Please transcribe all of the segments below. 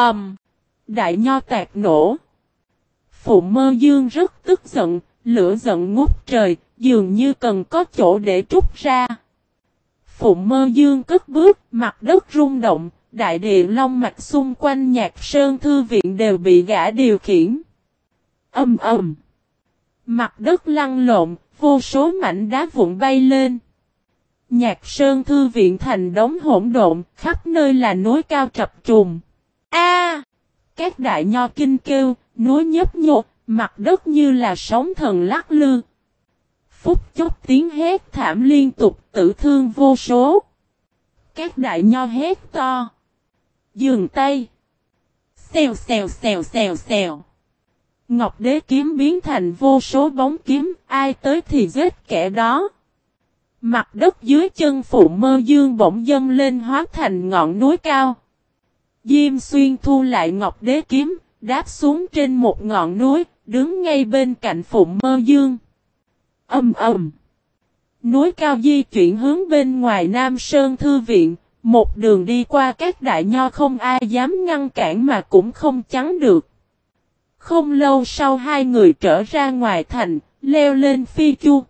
ầm, đại nho tạc nổ. Phụ mơ dương rất tức giận, lửa giận ngút trời, dường như cần có chỗ để trút ra. Phụ mơ dương cất bước, mặt đất rung động, đại địa long mạch xung quanh nhạc sơn thư viện đều bị gã điều khiển. Âm ầm. Mặt đất lăn lộn, vô số mảnh đá vụn bay lên. Nhạc sơn thư viện thành đống hỗn độn, khắp nơi là núi cao trập trùng. A! các đại nho kinh kêu, núi nhấp nhột, mặt đất như là sóng thần lắc lư. Phúc chốc tiếng hét thảm liên tục tử thương vô số. Các đại nho hét to. Dường tay. Xèo xèo xèo xèo xèo. Ngọc đế kiếm biến thành vô số bóng kiếm, ai tới thì giết kẻ đó. Mặt đất dưới chân phụ mơ dương bỗng dâng lên hóa thành ngọn núi cao. Diêm xuyên thu lại ngọc đế kiếm, đáp xuống trên một ngọn núi, đứng ngay bên cạnh Phụng mơ dương. Âm ầm. Núi cao di chuyển hướng bên ngoài Nam Sơn Thư Viện, một đường đi qua các đại nho không ai dám ngăn cản mà cũng không chắn được. Không lâu sau hai người trở ra ngoài thành, leo lên phi chu.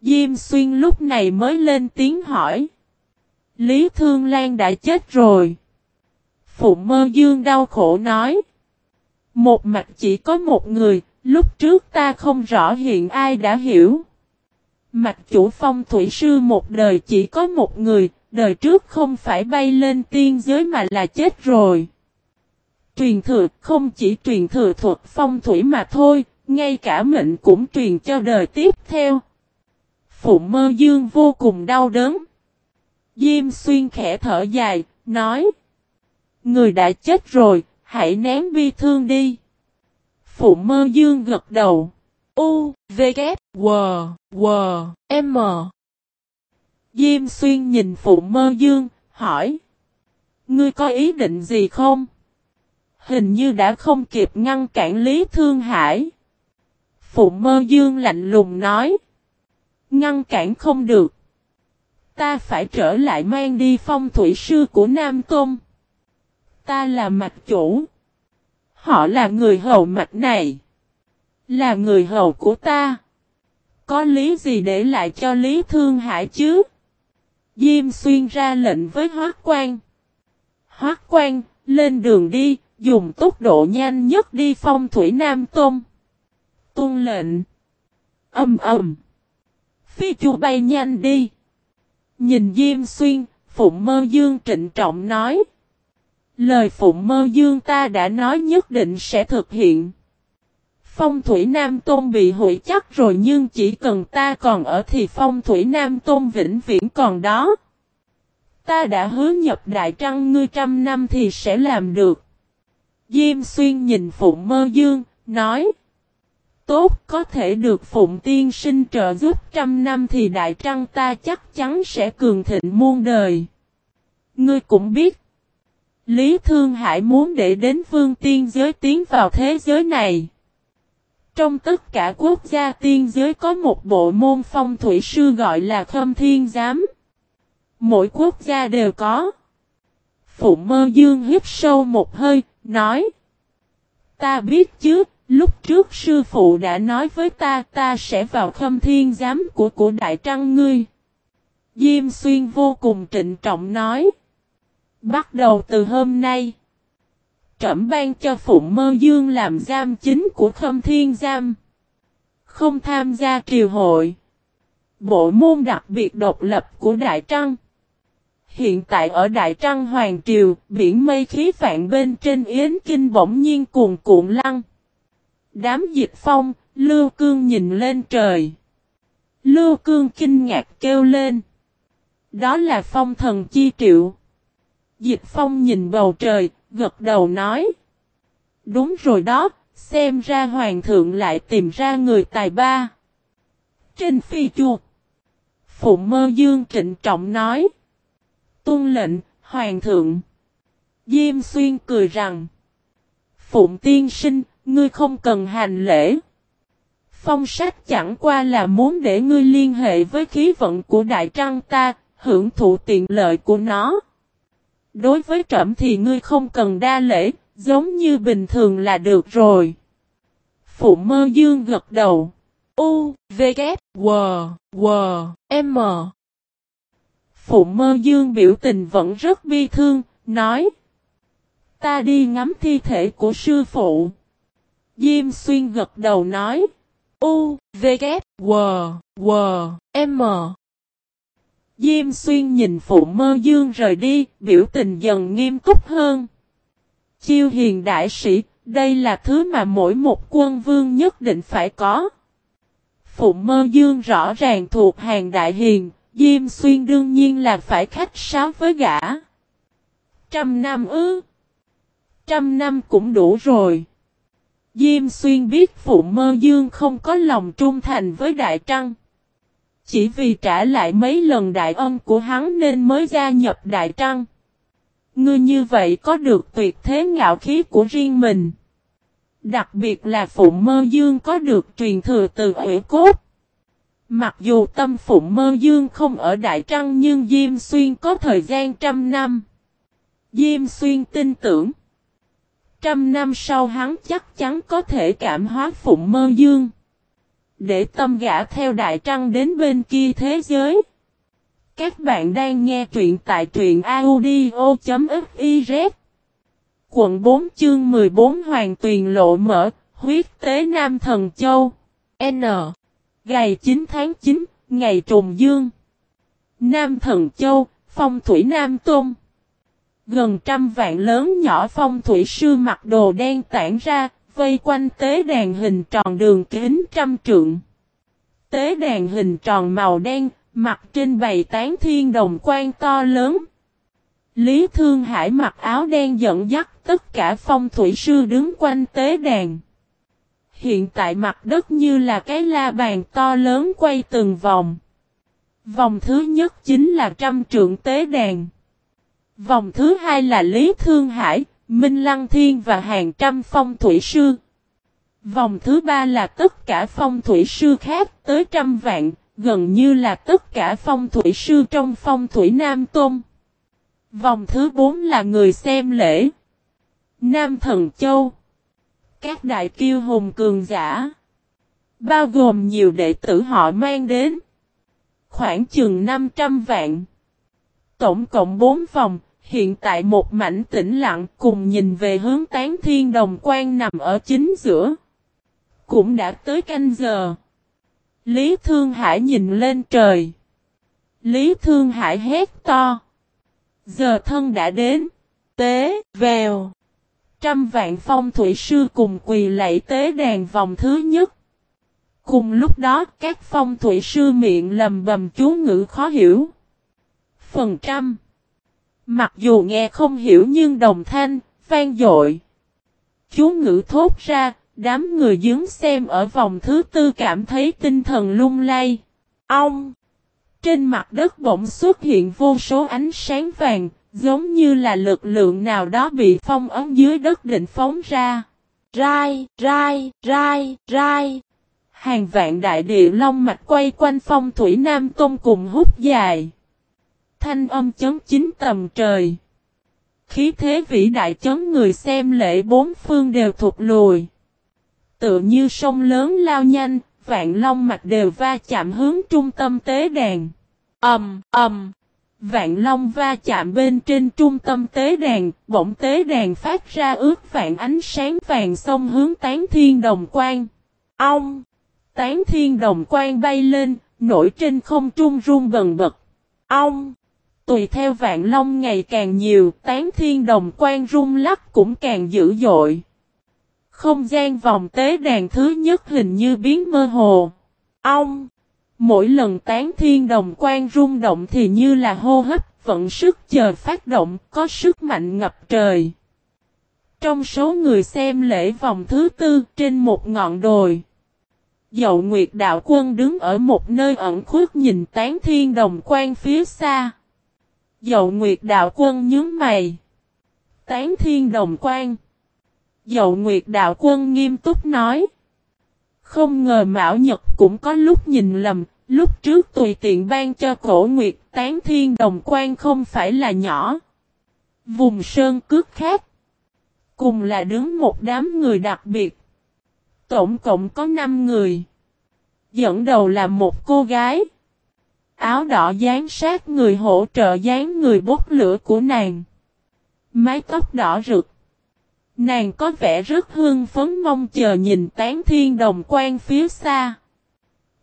Diêm xuyên lúc này mới lên tiếng hỏi. Lý Thương Lan đã chết rồi. Phụ mơ dương đau khổ nói. Một mặt chỉ có một người, lúc trước ta không rõ hiện ai đã hiểu. Mặt chủ phong thủy sư một đời chỉ có một người, đời trước không phải bay lên tiên giới mà là chết rồi. Truyền thừa không chỉ truyền thừa thuật phong thủy mà thôi, ngay cả mệnh cũng truyền cho đời tiếp theo. Phụ mơ dương vô cùng đau đớn. Diêm xuyên khẽ thở dài, nói. Người đã chết rồi, hãy ném bi thương đi. Phụ mơ dương gật đầu. U, V, K, W, W, M. Diêm xuyên nhìn phụ mơ dương, hỏi. Ngươi có ý định gì không? Hình như đã không kịp ngăn cản Lý Thương Hải. Phụ mơ dương lạnh lùng nói. Ngăn cản không được. Ta phải trở lại mang đi phong thủy sư của Nam Tôn. Ta là mạch chủ. Họ là người hầu mạch này. Là người hầu của ta. Có lý gì để lại cho Lý Thương Hải chứ? Diêm xuyên ra lệnh với Hoác Quan. Hoác Quan, lên đường đi, dùng tốc độ nhanh nhất đi phong thủy Nam Tôn. tôn lệnh. Âm ầm. Phi chu bay nhanh đi. Nhìn Diêm Xuyên, Phụng Mơ Dương trịnh trọng nói. Lời Phụng Mơ Dương ta đã nói nhất định sẽ thực hiện. Phong thủy Nam Tôn bị hủy chắc rồi nhưng chỉ cần ta còn ở thì phong thủy Nam Tôn vĩnh viễn còn đó. Ta đã hứa nhập đại trăng ngươi trăm năm thì sẽ làm được. Diêm xuyên nhìn Phụng Mơ Dương, nói. Tốt có thể được Phụng Tiên sinh trợ giúp trăm năm thì đại trăng ta chắc chắn sẽ cường thịnh muôn đời. Ngươi cũng biết. Lý Thương Hải muốn để đến vương tiên giới tiến vào thế giới này. Trong tất cả quốc gia tiên giới có một bộ môn phong thủy sư gọi là Khâm Thiên Giám. Mỗi quốc gia đều có. Phụ mơ dương hít sâu một hơi, nói. Ta biết chứ, lúc trước sư phụ đã nói với ta ta sẽ vào khâm thiên giám của của đại trăng ngươi. Diêm xuyên vô cùng trịnh trọng nói. Bắt đầu từ hôm nay. Trẩm ban cho Phụng Mơ Dương làm giam chính của Khâm Thiên Giam. Không tham gia triều hội. Bộ môn đặc biệt độc lập của Đại Trăng. Hiện tại ở Đại Trăng Hoàng Triều, biển mây khí vạn bên trên Yến Kinh bỗng nhiên cuồn cuộn lăng. Đám dịch phong, Lưu Cương nhìn lên trời. Lưu Cương kinh ngạc kêu lên. Đó là phong thần chi triệu. Dịch phong nhìn bầu trời, gật đầu nói. Đúng rồi đó, xem ra hoàng thượng lại tìm ra người tài ba. Trên phi chuột. Phụ mơ dương trịnh trọng nói. Tuân lệnh, hoàng thượng. Diêm xuyên cười rằng. Phụng tiên sinh, ngươi không cần hành lễ. Phong sách chẳng qua là muốn để ngươi liên hệ với khí vận của đại trăng ta, hưởng thụ tiện lợi của nó. Đối với trẫm thì ngươi không cần đa lễ, giống như bình thường là được rồi. Phụ mơ dương gật đầu. U, V, K, W, W, M. Phụ mơ dương biểu tình vẫn rất bi thương, nói. Ta đi ngắm thi thể của sư phụ. Diêm xuyên gật đầu nói. U, V, K, W, W, M. Diêm xuyên nhìn phụ mơ dương rời đi, biểu tình dần nghiêm túc hơn. Chiêu hiền đại sĩ, đây là thứ mà mỗi một quân vương nhất định phải có. Phụ mơ dương rõ ràng thuộc hàng đại hiền, Diêm xuyên đương nhiên là phải khách sáo với gã. Trăm năm ư. Trăm năm cũng đủ rồi. Diêm xuyên biết phụ mơ dương không có lòng trung thành với đại trăng. Chỉ vì trả lại mấy lần đại ân của hắn nên mới gia nhập đại trăng. Ngươi như vậy có được tuyệt thế ngạo khí của riêng mình. Đặc biệt là phụ mơ dương có được truyền thừa từ ủy cốt. Mặc dù tâm phụ mơ dương không ở Đại Trăng nhưng Diêm Xuyên có thời gian trăm năm. Diêm Xuyên tin tưởng. Trăm năm sau hắn chắc chắn có thể cảm hóa phụng mơ dương. Để tâm gã theo Đại Trăng đến bên kia thế giới. Các bạn đang nghe truyện tại truyện audio.fiz Quận 4 chương 14 Hoàng Tuyền Lộ mở, huyết tế Nam Thần Châu. N. Ngày 9 tháng 9, ngày trùng dương. Nam Thần Châu, phong thủy Nam Tôn. Gần trăm vạn lớn nhỏ phong thủy sư mặc đồ đen tản ra, vây quanh tế đàn hình tròn đường kính trăm trượng. Tế đàn hình tròn màu đen, mặt trên bày tán thiên đồng quan to lớn. Lý Thương Hải mặc áo đen dẫn dắt tất cả phong thủy sư đứng quanh tế đàn. Hiện tại mặt đất như là cái la bàn to lớn quay từng vòng. Vòng thứ nhất chính là trăm trượng tế đàn. Vòng thứ hai là Lý Thương Hải, Minh Lăng Thiên và hàng trăm phong thủy sư. Vòng thứ ba là tất cả phong thủy sư khác tới trăm vạn, gần như là tất cả phong thủy sư trong phong thủy Nam Tôn. Vòng thứ bốn là người xem lễ. Nam Thần Châu. Các đại kiêu hùng cường giả. Bao gồm nhiều đệ tử họ mang đến. Khoảng chừng 500 vạn. Tổng cộng 4 vòng, hiện tại một mảnh tĩnh lặng cùng nhìn về hướng tán thiên đồng quan nằm ở chính giữa. Cũng đã tới canh giờ. Lý Thương Hải nhìn lên trời. Lý Thương Hải hét to. Giờ thân đã đến. Tế, vèo. Trăm vạn phong thủy sư cùng quỳ lạy tế đàn vòng thứ nhất. Cùng lúc đó các phong thủy sư miệng lầm bầm chú ngữ khó hiểu. Phần trăm. Mặc dù nghe không hiểu nhưng đồng thanh, vang dội. Chú ngữ thốt ra, đám người dướng xem ở vòng thứ tư cảm thấy tinh thần lung lay. Ông! Trên mặt đất bỗng xuất hiện vô số ánh sáng vàng, giống như là lực lượng nào đó bị phong ấn dưới đất định phóng ra. Rai, rai, rai, rai. Hàng vạn đại địa long mạch quay quanh phong thủy Nam Tôn cùng hút dài. Thanh âm chấn chính tầm trời. Khí thế vĩ đại chấn người xem lễ bốn phương đều thụt lùi. Tự như sông lớn lao nhanh, vạn long mạch đều va chạm hướng trung tâm tế đàn. Ầm, ầm. Vạn long va chạm bên trên trung tâm tế đàn, bỗng tế đàn phát ra ướt vạn ánh sáng vàng sông hướng tán thiên đồng quan. Ông! Tán thiên đồng quan bay lên, nổi trên không trung rung bần bật. Ông! Tùy theo vạn long ngày càng nhiều, tán thiên đồng quan rung lắc cũng càng dữ dội. Không gian vòng tế đàn thứ nhất hình như biến mơ hồ. Ông! Mỗi lần tán thiên đồng quan rung động thì như là hô hấp, vận sức chờ phát động, có sức mạnh ngập trời. Trong số người xem lễ vòng thứ tư trên một ngọn đồi. Dậu Nguyệt Đạo Quân đứng ở một nơi ẩn khuất nhìn tán thiên đồng quan phía xa. Dậu Nguyệt Đạo Quân nhướng mày. Tán thiên đồng quan. Dậu Nguyệt Đạo Quân nghiêm túc nói. Không ngờ Mão Nhật cũng có lúc nhìn lầm, lúc trước tùy tiện ban cho cổ Nguyệt tán thiên đồng quan không phải là nhỏ. Vùng sơn cước khác. Cùng là đứng một đám người đặc biệt. Tổng cộng có 5 người. Dẫn đầu là một cô gái. Áo đỏ dán sát người hỗ trợ dán người bốc lửa của nàng. Mái tóc đỏ rực. Nàng có vẻ rất hương phấn mong chờ nhìn tán thiên đồng quan phía xa.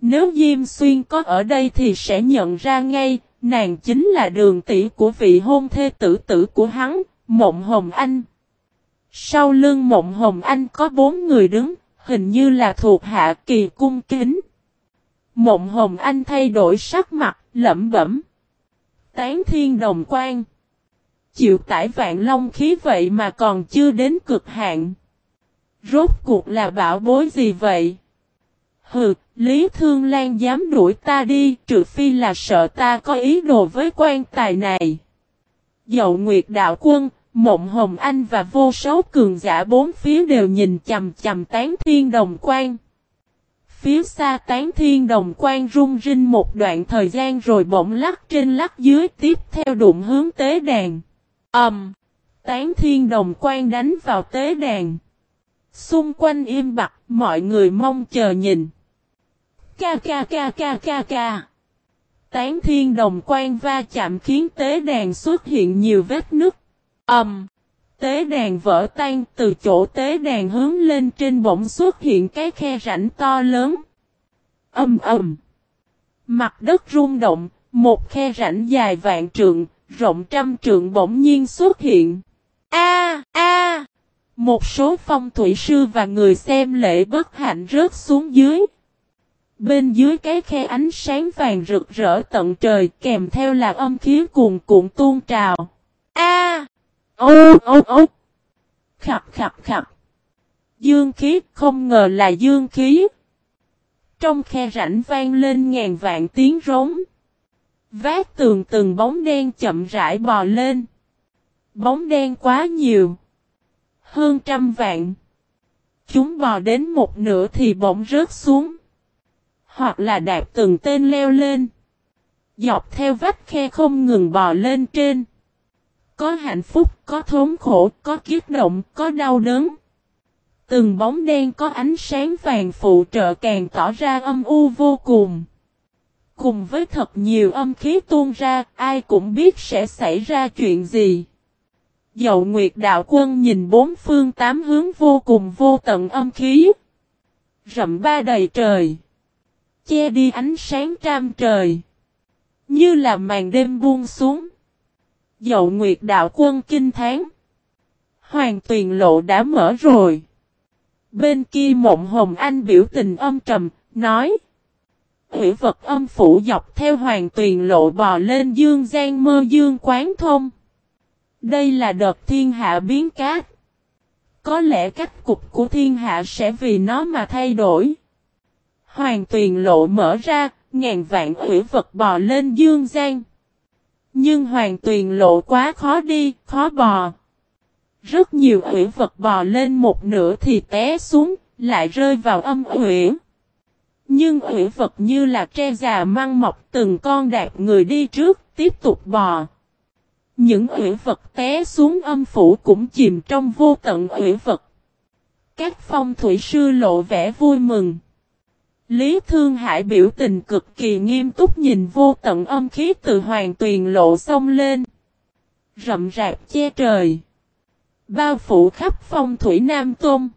Nếu Diêm Xuyên có ở đây thì sẽ nhận ra ngay, nàng chính là đường tỷ của vị hôn thê tử tử của hắn, Mộng Hồng Anh. Sau lưng Mộng Hồng Anh có bốn người đứng, hình như là thuộc hạ kỳ cung kính. Mộng Hồng Anh thay đổi sắc mặt, lẩm bẩm. Tán thiên đồng quan. Chịu tải vạn long khí vậy mà còn chưa đến cực hạn. Rốt cuộc là bảo bối gì vậy? Hừ, Lý Thương Lan dám đuổi ta đi, trừ phi là sợ ta có ý đồ với quan tài này. Dậu Nguyệt Đạo Quân, Mộng Hồng Anh và vô số cường giả bốn phía đều nhìn chầm chầm tán thiên đồng quan. Phía xa tán thiên đồng quan rung rinh một đoạn thời gian rồi bỗng lắc trên lắc dưới tiếp theo đụng hướng tế đàn. Ẩm! Um, tán thiên đồng quan đánh vào tế đàn. Xung quanh im bặt, mọi người mong chờ nhìn. Ca ca ca ca ca ca. Tán thiên đồng quan va chạm khiến tế đàn xuất hiện nhiều vết nứt. Ẩm! Um, Tế đàn vỡ tan từ chỗ tế đàn hướng lên trên bỗng xuất hiện cái khe rãnh to lớn. Âm ầm. Mặt đất rung động, một khe rãnh dài vạn trượng, rộng trăm trượng bỗng nhiên xuất hiện. A a Một số phong thủy sư và người xem lễ bất hạnh rớt xuống dưới. Bên dưới cái khe ánh sáng vàng rực rỡ tận trời kèm theo là âm khí cuồn cuộn tuôn trào. A Ô ô ô. Khập khập khập. Dương khí, không ngờ là dương khí. Trong khe rãnh vang lên ngàn vạn tiếng rống. Vát tường từng bóng đen chậm rãi bò lên. Bóng đen quá nhiều. Hơn trăm vạn. Chúng bò đến một nửa thì bỗng rớt xuống. Hoặc là đạp từng tên leo lên. Dọc theo vách khe không ngừng bò lên trên. Có hạnh phúc, có thốn khổ, có kiết động, có đau đớn. Từng bóng đen có ánh sáng vàng phụ trợ càng tỏ ra âm u vô cùng. Cùng với thật nhiều âm khí tuôn ra, ai cũng biết sẽ xảy ra chuyện gì. Dậu Nguyệt Đạo Quân nhìn bốn phương tám hướng vô cùng vô tận âm khí. Rậm ba đầy trời. Che đi ánh sáng trăm trời. Như là màn đêm buông xuống. Dậu Nguyệt Đạo Quân kinh thán. Hoàng tuyền lộ đã mở rồi. Bên kia mộng hồng anh biểu tình âm trầm, nói. Hủy vật âm phủ dọc theo hoàng tuyền lộ bò lên dương gian mơ dương quán thông. Đây là đợt thiên hạ biến cát. Có lẽ cách cục của thiên hạ sẽ vì nó mà thay đổi. Hoàng tuyền lộ mở ra, ngàn vạn hủy vật bò lên dương gian. Nhưng hoàng tuyền lộ quá khó đi, khó bò. Rất nhiều ủy vật bò lên một nửa thì té xuống, lại rơi vào âm ủy. Nhưng ủy vật như là tre già măng mọc từng con đạp người đi trước, tiếp tục bò. Những ủy vật té xuống âm phủ cũng chìm trong vô tận ủy vật. Các phong thủy sư lộ vẻ vui mừng. Lý Thương Hải biểu tình cực kỳ nghiêm túc nhìn vô tận âm khí từ hoàng tuyền lộ sông lên. Rậm rạp che trời. Bao phủ khắp phong thủy Nam Tôn.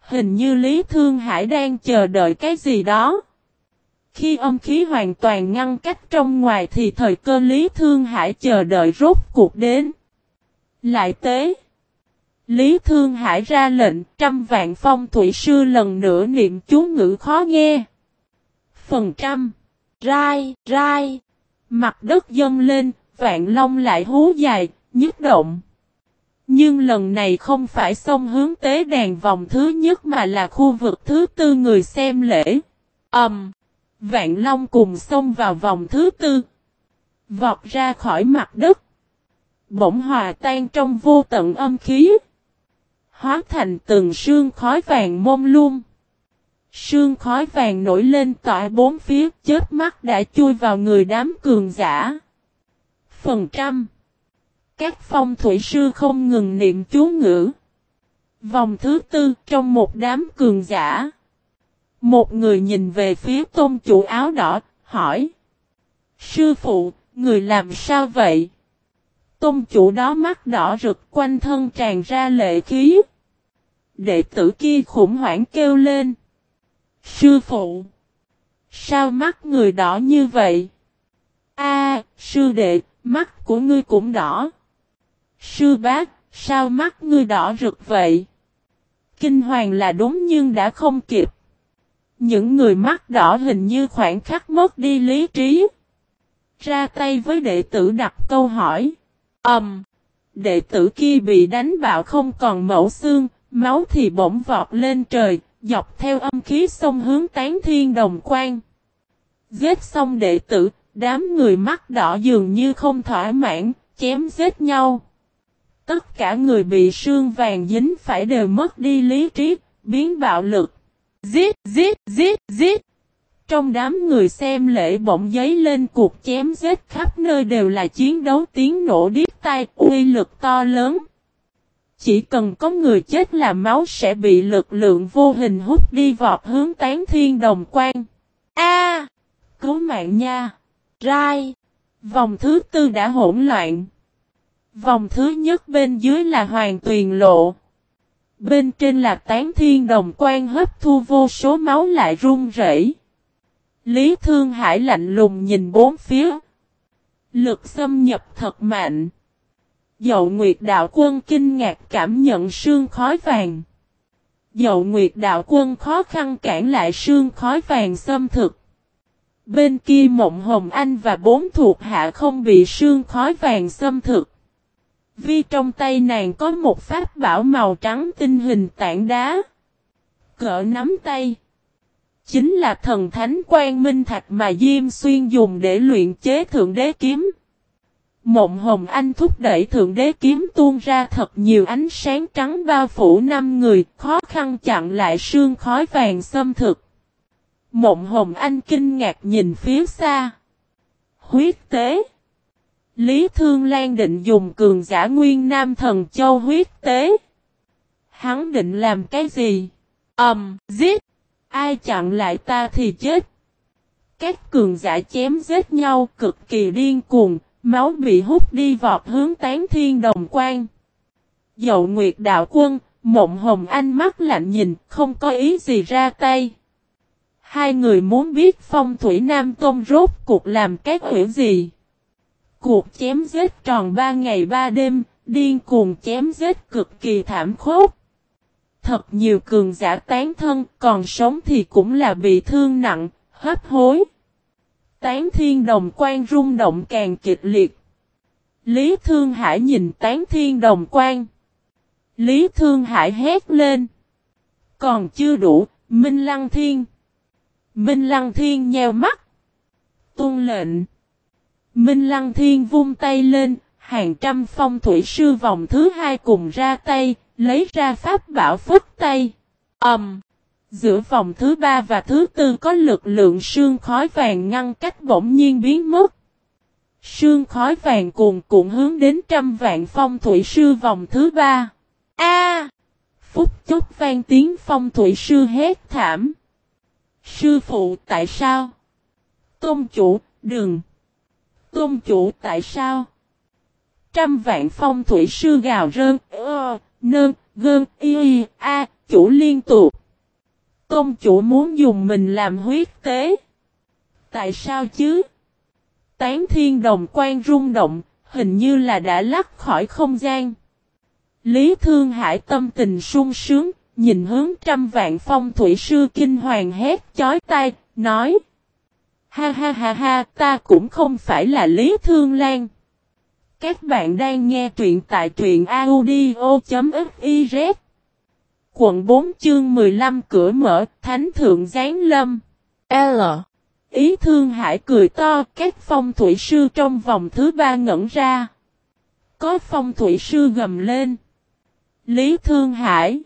Hình như Lý Thương Hải đang chờ đợi cái gì đó. Khi âm khí hoàn toàn ngăn cách trong ngoài thì thời cơ Lý Thương Hải chờ đợi rốt cuộc đến. Lại tế. Lý Thương Hải ra lệnh trăm vạn phong thủy sư lần nữa niệm chú ngữ khó nghe. Phần trăm. Rai, rai. Mặt đất dâng lên, vạn long lại hú dài, nhức động. Nhưng lần này không phải xông hướng tế đàn vòng thứ nhất mà là khu vực thứ tư người xem lễ. Ẩm. Um, vạn long cùng xông vào vòng thứ tư. Vọt ra khỏi mặt đất. Bỗng hòa tan trong vô tận âm khí hóa thành từng sương khói vàng mông lung. Sương khói vàng nổi lên tỏa bốn phía, chết mắt đã chui vào người đám cường giả. Phần trăm Các phong thủy sư không ngừng niệm chú ngữ. Vòng thứ tư trong một đám cường giả. Một người nhìn về phía tôn chủ áo đỏ, hỏi. Sư phụ, người làm sao vậy? Tôn chủ đó mắt đỏ rực quanh thân tràn ra lệ khí. Đệ tử kia khủng hoảng kêu lên. Sư phụ! Sao mắt người đỏ như vậy? A, sư đệ, mắt của ngươi cũng đỏ. Sư bác, sao mắt ngươi đỏ rực vậy? Kinh hoàng là đúng nhưng đã không kịp. Những người mắt đỏ hình như khoảng khắc mất đi lý trí. Ra tay với đệ tử đặt câu hỏi. Ẩm. Um, đệ tử kia bị đánh bạo không còn mẫu xương, máu thì bỗng vọt lên trời, dọc theo âm khí sông hướng tán thiên đồng quan. Giết xong đệ tử, đám người mắt đỏ dường như không thỏa mãn, chém giết nhau. Tất cả người bị sương vàng dính phải đều mất đi lý trí, biến bạo lực. Giết, giết, giết, giết. Trong đám người xem lễ bỗng giấy lên cuộc chém giết khắp nơi đều là chiến đấu tiếng nổ điếc tai, uy lực to lớn. Chỉ cần có người chết là máu sẽ bị lực lượng vô hình hút đi vọt hướng tán thiên đồng quan. A, Cứu mạng nha! Rai! Vòng thứ tư đã hỗn loạn. Vòng thứ nhất bên dưới là hoàng tuyền lộ. Bên trên là tán thiên đồng quan hấp thu vô số máu lại run rẩy. Lý Thương Hải lạnh lùng nhìn bốn phía. Lực xâm nhập thật mạnh. Dậu Nguyệt Đạo Quân kinh ngạc cảm nhận sương khói vàng. Dậu Nguyệt Đạo Quân khó khăn cản lại sương khói vàng xâm thực. Bên kia Mộng Hồng Anh và bốn thuộc hạ không bị sương khói vàng xâm thực. Vì trong tay nàng có một pháp bảo màu trắng tinh hình tảng đá. Cỡ nắm tay. Chính là thần thánh quan minh thạch mà Diêm Xuyên dùng để luyện chế thượng đế kiếm. Mộng hồng anh thúc đẩy thượng đế kiếm tuôn ra thật nhiều ánh sáng trắng bao phủ năm người, khó khăn chặn lại sương khói vàng xâm thực. Mộng hồng anh kinh ngạc nhìn phía xa. Huyết tế. Lý Thương Lan định dùng cường giả nguyên nam thần châu huyết tế. Hắn định làm cái gì? Ẩm, um, giết. Ai chặn lại ta thì chết. Các cường giả chém giết nhau cực kỳ điên cuồng, máu bị hút đi vọt hướng tán thiên đồng quan. Dậu Nguyệt Đạo Quân, Mộng Hồng Anh mắt lạnh nhìn, không có ý gì ra tay. Hai người muốn biết phong thủy Nam Tôn rốt cuộc làm cái huyển gì. Cuộc chém giết tròn ba ngày ba đêm, điên cuồng chém giết cực kỳ thảm khốc. Thật nhiều cường giả tán thân, còn sống thì cũng là bị thương nặng, hấp hối. Tán thiên đồng quan rung động càng kịch liệt. Lý Thương Hải nhìn tán thiên đồng quan. Lý Thương Hải hét lên. Còn chưa đủ, Minh Lăng Thiên. Minh Lăng Thiên nheo mắt. Tôn lệnh. Minh Lăng Thiên vung tay lên, hàng trăm phong thủy sư vòng thứ hai cùng ra tay, lấy ra pháp bảo phức tay. ầm. Um, giữa vòng thứ ba và thứ tư có lực lượng sương khói vàng ngăn cách bỗng nhiên biến mất. Sương khói vàng cuồn cuộn hướng đến trăm vạn phong thủy sư vòng thứ ba. A! Phúc chốc vang tiếng phong thủy sư hét thảm. Sư phụ tại sao? Tôn chủ, đừng! Tôn chủ tại sao? Trăm vạn phong thủy sư gào rơn, ơ, nơn, gơn, y, a, chủ liên tục. Tôn chủ muốn dùng mình làm huyết tế. Tại sao chứ? Tán thiên đồng quan rung động, hình như là đã lắc khỏi không gian. Lý Thương Hải tâm tình sung sướng, nhìn hướng trăm vạn phong thủy sư kinh hoàng hét chói tai, nói. Ha ha ha ha, ta cũng không phải là Lý Thương Lan. Các bạn đang nghe truyện tại truyện audio.fif Quận 4 chương 15 cửa mở, Thánh Thượng Giáng Lâm. L. Ý Thương Hải cười to, các phong thủy sư trong vòng thứ ba ngẩn ra. Có phong thủy sư gầm lên. Lý Thương Hải.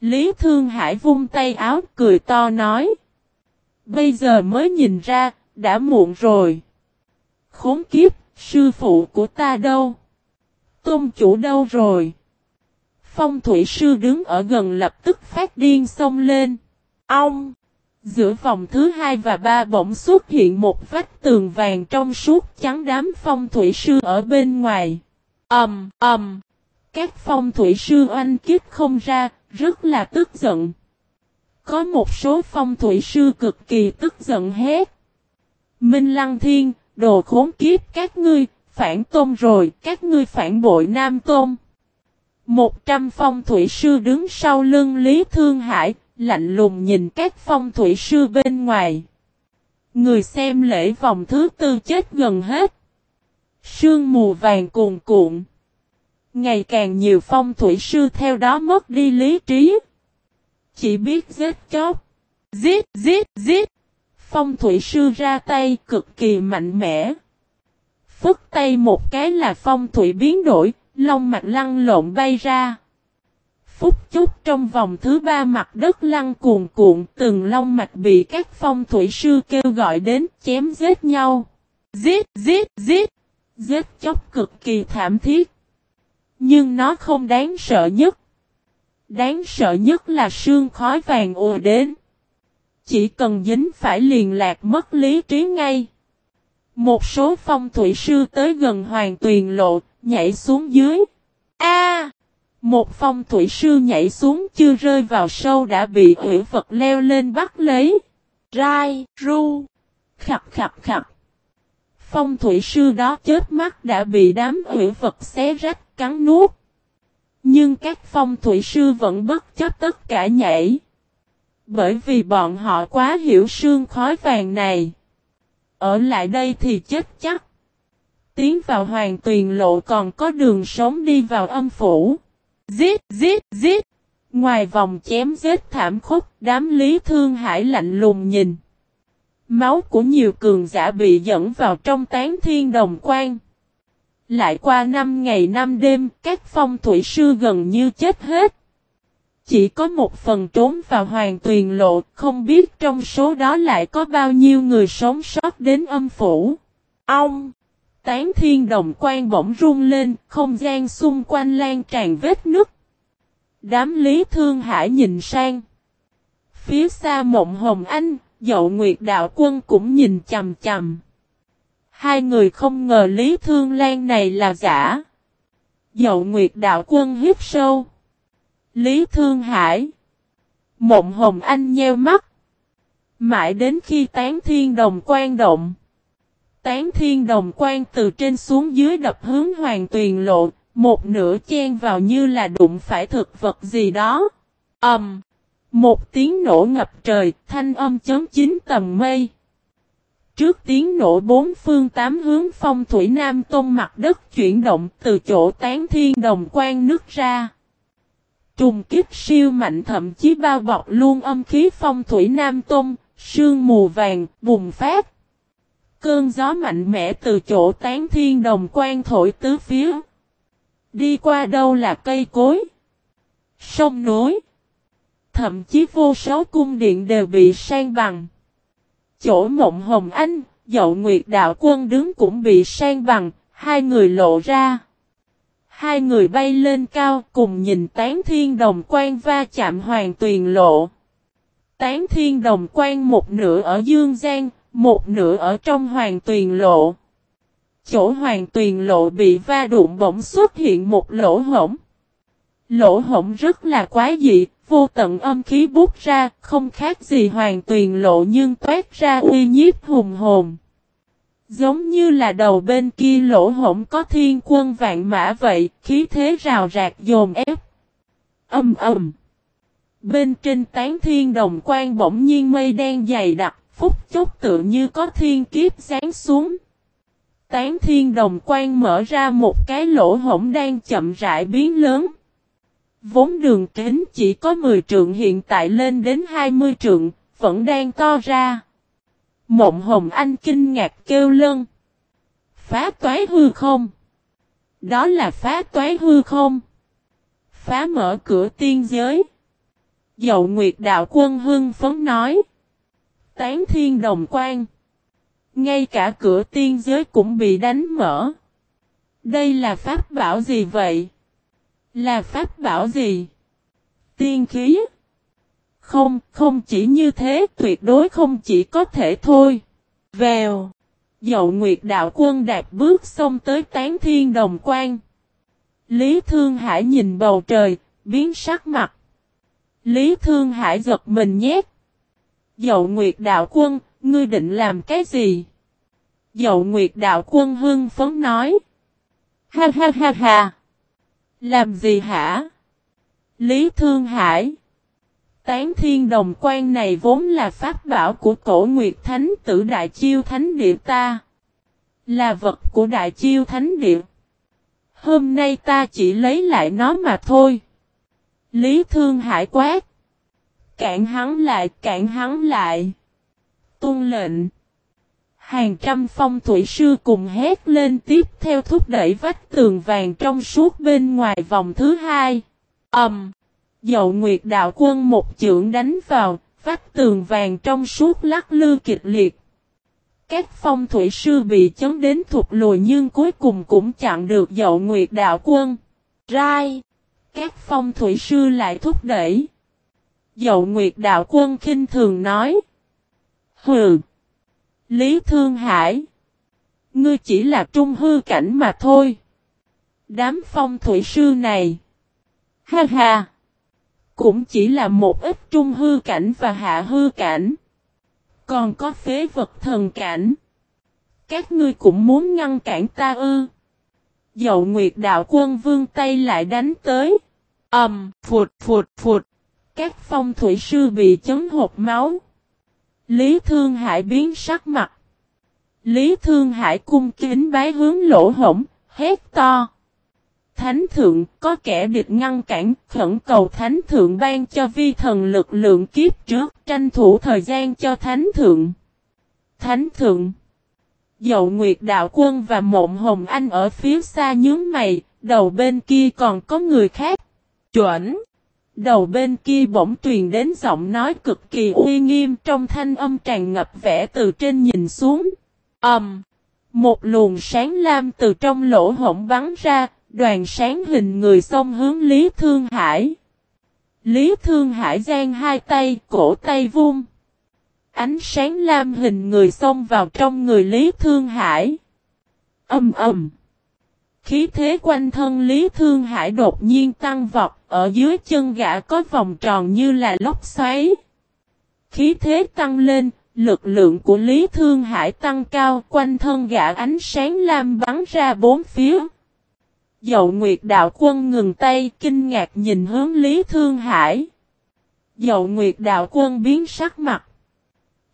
Lý Thương Hải vung tay áo cười to nói. Bây giờ mới nhìn ra, đã muộn rồi. Khốn kiếp, sư phụ của ta đâu? Tôn chủ đâu rồi? Phong thủy sư đứng ở gần lập tức phát điên xông lên. Ông! Giữa vòng thứ hai và ba bỗng xuất hiện một vách tường vàng trong suốt trắng đám phong thủy sư ở bên ngoài. ầm ầm, Các phong thủy sư oanh kiếp không ra, rất là tức giận. Có một số phong thủy sư cực kỳ tức giận hết. Minh Lăng Thiên, đồ khốn kiếp các ngươi, phản tôn rồi, các ngươi phản bội Nam Tôn. Một trăm phong thủy sư đứng sau lưng Lý Thương Hải, lạnh lùng nhìn các phong thủy sư bên ngoài. Người xem lễ vòng thứ tư chết gần hết. Sương mù vàng cuồn cuộn. Ngày càng nhiều phong thủy sư theo đó mất đi lý trí. Chỉ biết giết chóc. Giết, giết, giết. Phong thủy sư ra tay cực kỳ mạnh mẽ. Phức tay một cái là phong thủy biến đổi, long mặt lăn lộn bay ra. Phút chốc trong vòng thứ ba mặt đất lăn cuồn cuộn từng long mạch bị các phong thủy sư kêu gọi đến chém giết nhau. Giết, giết, giết. Giết chóc cực kỳ thảm thiết. Nhưng nó không đáng sợ nhất. Đáng sợ nhất là sương khói vàng ùa đến. Chỉ cần dính phải liền lạc mất lý trí ngay. Một số phong thủy sư tới gần hoàng tuyền lộ, nhảy xuống dưới. A! một phong thủy sư nhảy xuống chưa rơi vào sâu đã bị hủy vật leo lên bắt lấy. Rai, ru, khập khập khập. Phong thủy sư đó chết mắt đã bị đám hủy vật xé rách cắn nuốt. Nhưng các phong thủy sư vẫn bất chấp tất cả nhảy. Bởi vì bọn họ quá hiểu sương khói vàng này. Ở lại đây thì chết chắc. Tiến vào hoàng tuyền lộ còn có đường sống đi vào âm phủ. Giết, giết, giết. Ngoài vòng chém giết thảm khốc, đám lý thương hải lạnh lùng nhìn. Máu của nhiều cường giả bị dẫn vào trong tán thiên đồng quan. Lại qua năm ngày năm đêm, các phong thủy sư gần như chết hết. Chỉ có một phần trốn vào hoàng tuyền lộ, không biết trong số đó lại có bao nhiêu người sống sót đến âm phủ. Ông! Tán thiên đồng quan bỗng rung lên, không gian xung quanh lan tràn vết nứt. Đám lý thương hải nhìn sang. Phía xa mộng hồng anh, dậu nguyệt đạo quân cũng nhìn chầm chầm. Hai người không ngờ lý thương lan này là giả. Dậu nguyệt đạo quân hiếp sâu. Lý thương hải. Mộng hồng anh nheo mắt. Mãi đến khi tán thiên đồng quan động. Tán thiên đồng quan từ trên xuống dưới đập hướng hoàng tuyền lộ, một nửa chen vào như là đụng phải thực vật gì đó. Ầm! Um, một tiếng nổ ngập trời, thanh âm chấm chín tầng mây. Trước tiếng nổ bốn phương tám hướng phong thủy nam tôn mặt đất chuyển động từ chỗ tán thiên đồng quan nước ra. Trùng kích siêu mạnh thậm chí bao bọc luôn âm khí phong thủy nam tôn, sương mù vàng, bùng phát. Cơn gió mạnh mẽ từ chỗ tán thiên đồng quan thổi tứ phía. Đi qua đâu là cây cối, sông núi. Thậm chí vô số cung điện đều bị sang bằng. Chỗ mộng hồng anh, dậu nguyệt đạo quân đứng cũng bị sang bằng, hai người lộ ra. Hai người bay lên cao cùng nhìn tán thiên đồng quan va chạm hoàng tuyền lộ. Tán thiên đồng quan một nửa ở Dương Giang, một nửa ở trong hoàng tuyền lộ. Chỗ hoàng tuyền lộ bị va đụng bỗng xuất hiện một lỗ hổng. Lỗ hổng rất là quái dị, vô tận âm khí bút ra, không khác gì hoàng tuyền lộ nhưng toát ra uy nhiếp hùng hồn. Giống như là đầu bên kia lỗ hổng có thiên quân vạn mã vậy, khí thế rào rạc dồn ép. Âm ầm. Bên trên tán thiên đồng quan bỗng nhiên mây đen dày đặc, phút chốc tự như có thiên kiếp giáng xuống. Tán thiên đồng quan mở ra một cái lỗ hổng đang chậm rãi biến lớn. Vốn đường kính chỉ có 10 trượng hiện tại lên đến 20 trượng, vẫn đang to ra. Mộng hồng anh kinh ngạc kêu lân. Phá toái hư không? Đó là phá toái hư không? Phá mở cửa tiên giới. Dậu Nguyệt Đạo Quân hưng phấn nói. Tán thiên đồng quan. Ngay cả cửa tiên giới cũng bị đánh mở. Đây là pháp bảo gì vậy? Là pháp bảo gì? Tiên khí? Không, không chỉ như thế, tuyệt đối không chỉ có thể thôi. Vèo. Dậu Nguyệt đạo quân đạp bước xong tới tán thiên đồng quan. Lý Thương Hải nhìn bầu trời, biến sắc mặt. Lý Thương Hải giật mình nhét. Dậu Nguyệt đạo quân, ngươi định làm cái gì? Dậu Nguyệt đạo quân hưng phấn nói. Ha ha ha ha. Làm gì hả? Lý Thương Hải. Tán thiên đồng quan này vốn là pháp bảo của cổ Nguyệt Thánh tử Đại Chiêu Thánh Địa ta. Là vật của Đại Chiêu Thánh Địa. Hôm nay ta chỉ lấy lại nó mà thôi. Lý Thương Hải quát. Cạn hắn lại, cạn hắn lại. Tôn lệnh. Hàng trăm phong thủy sư cùng hét lên tiếp theo thúc đẩy vách tường vàng trong suốt bên ngoài vòng thứ hai. âm. Um, Dậu Nguyệt đạo quân một chưởng đánh vào, vách tường vàng trong suốt lắc lư kịch liệt. Các phong thủy sư bị chấn đến thụt lùi nhưng cuối cùng cũng chặn được dậu Nguyệt đạo quân. Rai. Các phong thủy sư lại thúc đẩy. Dậu Nguyệt đạo quân khinh thường nói. Hừ. Lý Thương Hải. Ngươi chỉ là trung hư cảnh mà thôi. Đám phong thủy sư này. Ha ha. Cũng chỉ là một ít trung hư cảnh và hạ hư cảnh. Còn có phế vật thần cảnh. Các ngươi cũng muốn ngăn cản ta ư. Dậu Nguyệt đạo quân vương tay lại đánh tới. ầm um, phụt phụt phụt. Các phong thủy sư bị chấn hột máu. Lý Thương Hải biến sắc mặt. Lý Thương Hải cung kính bái hướng lỗ hổng, hét to. Thánh thượng có kẻ địch ngăn cản, khẩn cầu thánh thượng ban cho vi thần lực lượng kiếp trước, tranh thủ thời gian cho thánh thượng. Thánh thượng Dậu Nguyệt Đạo Quân và Mộng Hồng Anh ở phía xa nhướng mày, đầu bên kia còn có người khác. Chuẩn! Đầu bên kia bỗng truyền đến giọng nói cực kỳ uy nghiêm trong thanh âm tràn ngập vẻ từ trên nhìn xuống. ầm Um, một luồng sáng lam từ trong lỗ hổng bắn ra, đoàn sáng hình người xông hướng Lý Thương Hải. Lý Thương Hải giang hai tay, cổ tay vung. Ánh sáng lam hình người xông vào trong người Lý Thương Hải. Âm ầm. Khí thế quanh thân Lý Thương Hải đột nhiên tăng vọt, ở dưới chân gã có vòng tròn như là lốc xoáy. Khí thế tăng lên, lực lượng của Lý Thương Hải tăng cao, quanh thân gã ánh sáng lam bắn ra bốn phía. Dậu Nguyệt Đạo Quân ngừng tay, kinh ngạc nhìn hướng Lý Thương Hải. Dậu Nguyệt Đạo Quân biến sắc mặt.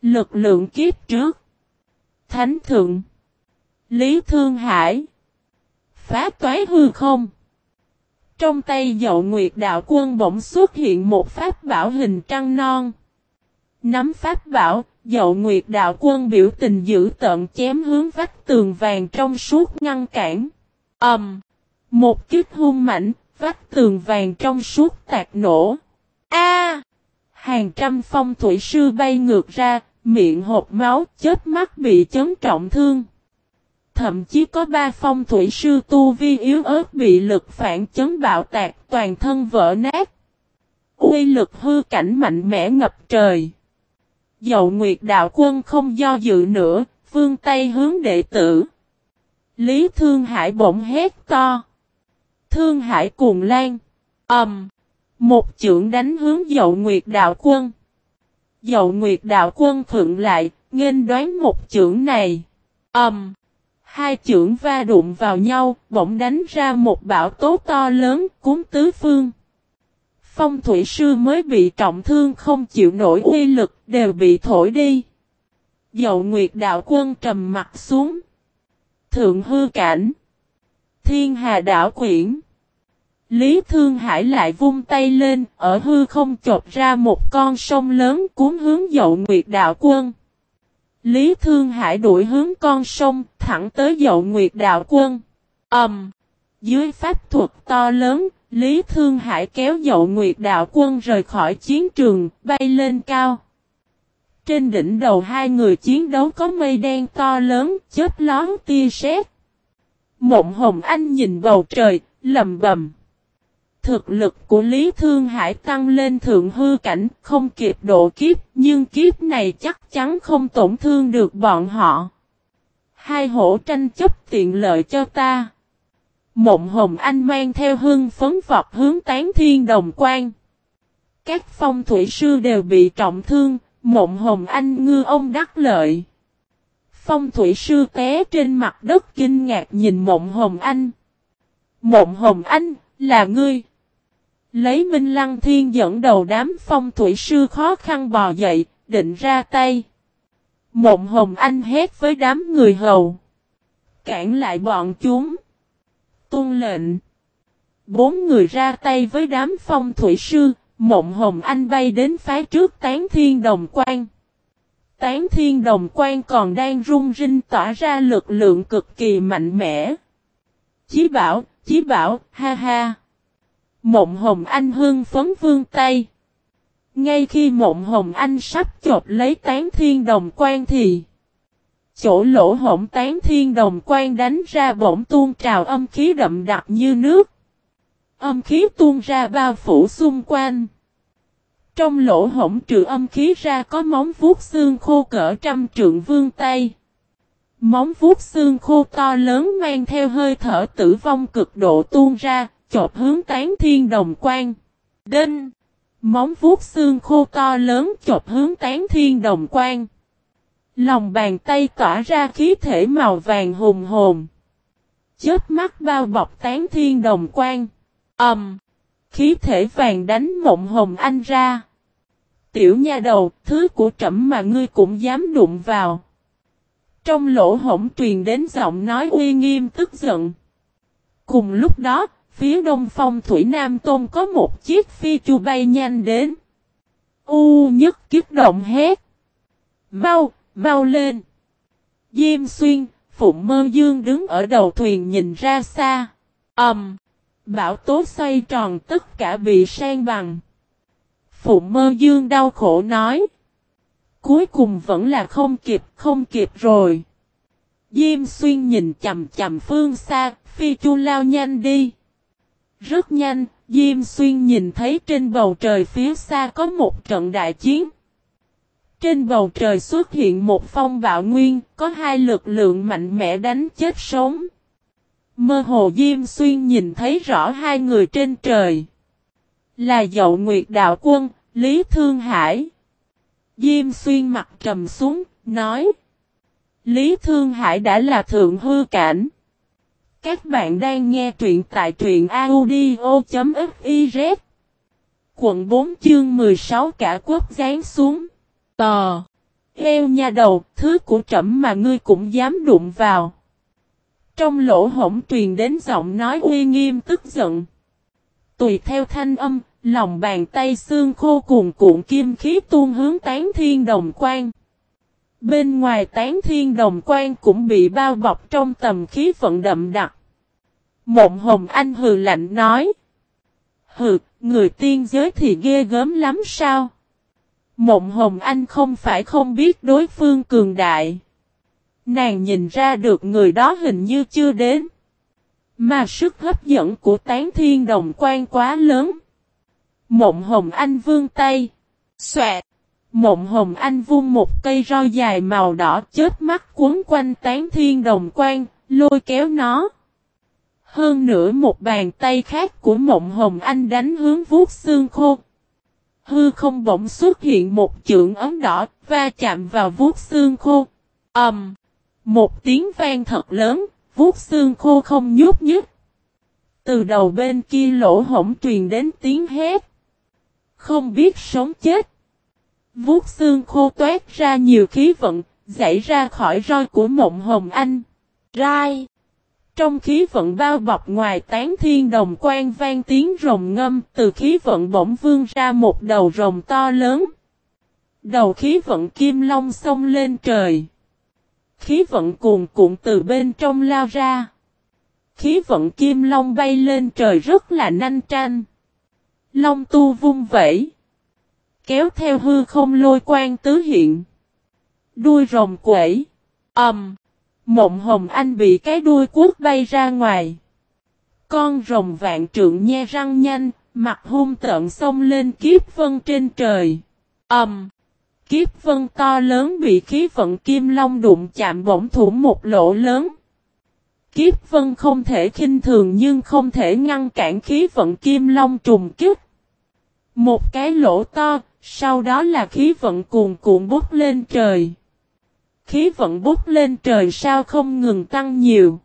Lực lượng kiếp trước. Thánh Thượng. Lý Thương Hải. Phá toái hư không. Trong tay dậu Nguyệt Đạo Quân bỗng xuất hiện một pháp bảo hình trăng non. Nắm pháp bảo, dậu Nguyệt Đạo Quân biểu tình giữ tận chém hướng vách tường vàng trong suốt ngăn cản. ầm Um, một kích hung mạnh, vách tường vàng trong suốt tạc nổ. A! hàng trăm phong thủy sư bay ngược ra, miệng hộp máu, chết mắt bị chấn trọng thương. Thậm chí có ba phong thủy sư tu vi yếu ớt bị lực phản chấn bạo tạc toàn thân vỡ nát. Uy lực hư cảnh mạnh mẽ ngập trời. Dậu Nguyệt Đạo Quân không do dự nữa, vương tay hướng đệ tử. Lý Thương Hải bỗng hét to. Thương Hải cuồng lan. ầm, Um, một chưởng đánh hướng dậu Nguyệt Đạo Quân. Dậu Nguyệt Đạo Quân thượng lại, nghênh đoán một chưởng này. ầm, Um, hai chưởng va đụng vào nhau, bỗng đánh ra một bão tố to lớn, cuốn tứ phương. Phong thủy sư mới bị trọng thương không chịu nổi uy lực, đều bị thổi đi. Dậu Nguyệt Đạo Quân trầm mặt xuống. Thượng hư cảnh. Thiên Hà Đảo Quyển. Lý Thương Hải lại vung tay lên, ở hư không chộp ra một con sông lớn cuốn hướng dậu Nguyệt Đạo Quân. Lý Thương Hải đuổi hướng con sông, thẳng tới dậu Nguyệt Đạo Quân. ầm, Um, dưới pháp thuật to lớn, Lý Thương Hải kéo dậu Nguyệt Đạo Quân rời khỏi chiến trường, bay lên cao. Trên đỉnh đầu hai người chiến đấu có mây đen to lớn, chết lón tia sét. Mộng Hồng Anh nhìn bầu trời, lầm bầm. Thực lực của Lý Thương Hải tăng lên thượng hư cảnh, không kịp độ kiếp, nhưng kiếp này chắc chắn không tổn thương được bọn họ. Hai hổ tranh chấp tiện lợi cho ta. Mộng Hồng Anh mang theo hương phấn vọt hướng tán thiên đồng quan. Các phong thủy sư đều bị trọng thương, Mộng Hồng Anh ngư ông đắc lợi. Phong thủy sư té trên mặt đất kinh ngạc nhìn Mộng Hồng Anh. Mộng Hồng Anh, là ngươi. Lấy Minh Lăng Thiên dẫn đầu đám phong thủy sư khó khăn bò dậy, định ra tay. Mộng Hồng Anh hét với đám người hầu. Cản lại bọn chúng. Tôn lệnh. Bốn người ra tay với đám phong thủy sư, Mộng Hồng Anh bay đến phái trước tán thiên đồng quan. Tán thiên đồng quan còn đang rung rinh tỏa ra lực lượng cực kỳ mạnh mẽ. Chí bảo, chí bảo, ha ha. Mộng Hồng Anh hương phấn vương tay. Ngay khi Mộng Hồng Anh sắp chộp lấy tán thiên đồng quan thì chỗ lỗ hổng tán thiên đồng quan đánh ra bỗng tuôn trào âm khí đậm đặc như nước. Âm khí tuôn ra bao phủ xung quanh. Trong lỗ hổng trừ âm khí ra có móng vuốt xương khô cỡ trăm trượng vương tay. Móng vuốt xương khô to lớn mang theo hơi thở tử vong cực độ tuôn ra, chộp hướng tán thiên đồng quan. Đinh! Móng vuốt xương khô to lớn chộp hướng tán thiên đồng quan. Lòng bàn tay tỏa ra khí thể màu vàng hùng hồn. Chết mắt bao bọc tán thiên đồng quan. Ẩm! Um, khí thể vàng đánh mộng hồng anh ra. Tiểu nha đầu, thứ của trẫm mà ngươi cũng dám đụng vào. Trong lỗ hổng truyền đến giọng nói uy nghiêm tức giận. Cùng lúc đó, phía đông phong Thủy Nam Tôn có một chiếc phi chu bay nhanh đến. U nhất kiếp động hét. Mau, mau lên. Diêm xuyên, Phụng Mơ Dương đứng ở đầu thuyền nhìn ra xa. Ẩm. Um, bão tố xoay tròn tất cả bị sang bằng. Phụng Mơ Dương đau khổ nói. Cuối cùng vẫn là không kịp, không kịp rồi. Diêm xuyên nhìn chầm chầm phương xa, phi chu lao nhanh đi. Rất nhanh, Diêm Xuyên nhìn thấy trên bầu trời phía xa có một trận đại chiến. Trên bầu trời xuất hiện một phong bạo nguyên, có hai lực lượng mạnh mẽ đánh chết sống. Mơ hồ Diêm Xuyên nhìn thấy rõ hai người trên trời. Là Dậu Nguyệt Đạo Quân, Lý Thương Hải. Diêm Xuyên mặt trầm xuống, nói. Lý Thương Hải đã là thượng hư cảnh. Các bạn đang nghe truyện tại truyện audio.fiz Quận 4 chương 16 cả quốc giáng xuống. Tò. Eo nha đầu, thứ của trẫm mà ngươi cũng dám đụng vào. Trong lỗ hổng truyền đến giọng nói uy nghiêm tức giận. Tùy theo thanh âm, lòng bàn tay xương khô cuồn cuộn kim khí tuôn hướng tán thiên đồng quan. Bên ngoài tán thiên đồng quan cũng bị bao bọc trong tầm khí vận đậm đặc. Mộng hồng anh hừ lạnh nói. Hừ, người tiên giới thì ghê gớm lắm sao? Mộng hồng anh không phải không biết đối phương cường đại. Nàng nhìn ra được người đó hình như chưa đến. Mà sức hấp dẫn của tán thiên đồng quan quá lớn. Mộng hồng anh vương tay. Xoẹt. Mộng hồng anh vung một cây roi dài màu đỏ chết mắt cuốn quanh tán thiên đồng quan, lôi kéo nó. Hơn nữa một bàn tay khác của mộng hồng anh đánh hướng vuốt xương khô. Hư không bỗng xuất hiện một chưởng ấm đỏ, va chạm vào vuốt xương khô. ầm, um, Một tiếng vang thật lớn, vuốt xương khô không nhúc nhích. Từ đầu bên kia lỗ hổng truyền đến tiếng hét. Không biết sống chết. Vuốt xương khô toát ra nhiều khí vận, dãy ra khỏi roi của mộng hồng anh. Rai. Trong khí vận bao bọc ngoài tán thiên đồng quan vang tiếng rồng ngâm từ khí vận bỗng vương ra một đầu rồng to lớn. Đầu khí vận kim long xông lên trời. Khí vận cuồn cuộn từ bên trong lao ra. Khí vận kim long bay lên trời rất là nanh tranh. Long tu vung vẫy. Kéo theo hư không lôi quan tứ hiện. Đuôi rồng quẩy. ầm, Um, Mộng hồng anh bị cái đuôi cuốc bay ra ngoài. Con rồng vạn trượng nhe răng nhanh, mặt hung tận xông lên kiếp vân trên trời. ầm, um, kiếp vân to lớn bị khí vận kim long đụng chạm bỗng thủ một lỗ lớn. Kiếp vân không thể khinh thường nhưng không thể ngăn cản khí vận kim long trùng kích. Một cái lỗ to, sau đó là khí vận cuồn cuộn bút lên trời. Khí vận bút lên trời sao không ngừng tăng nhiều.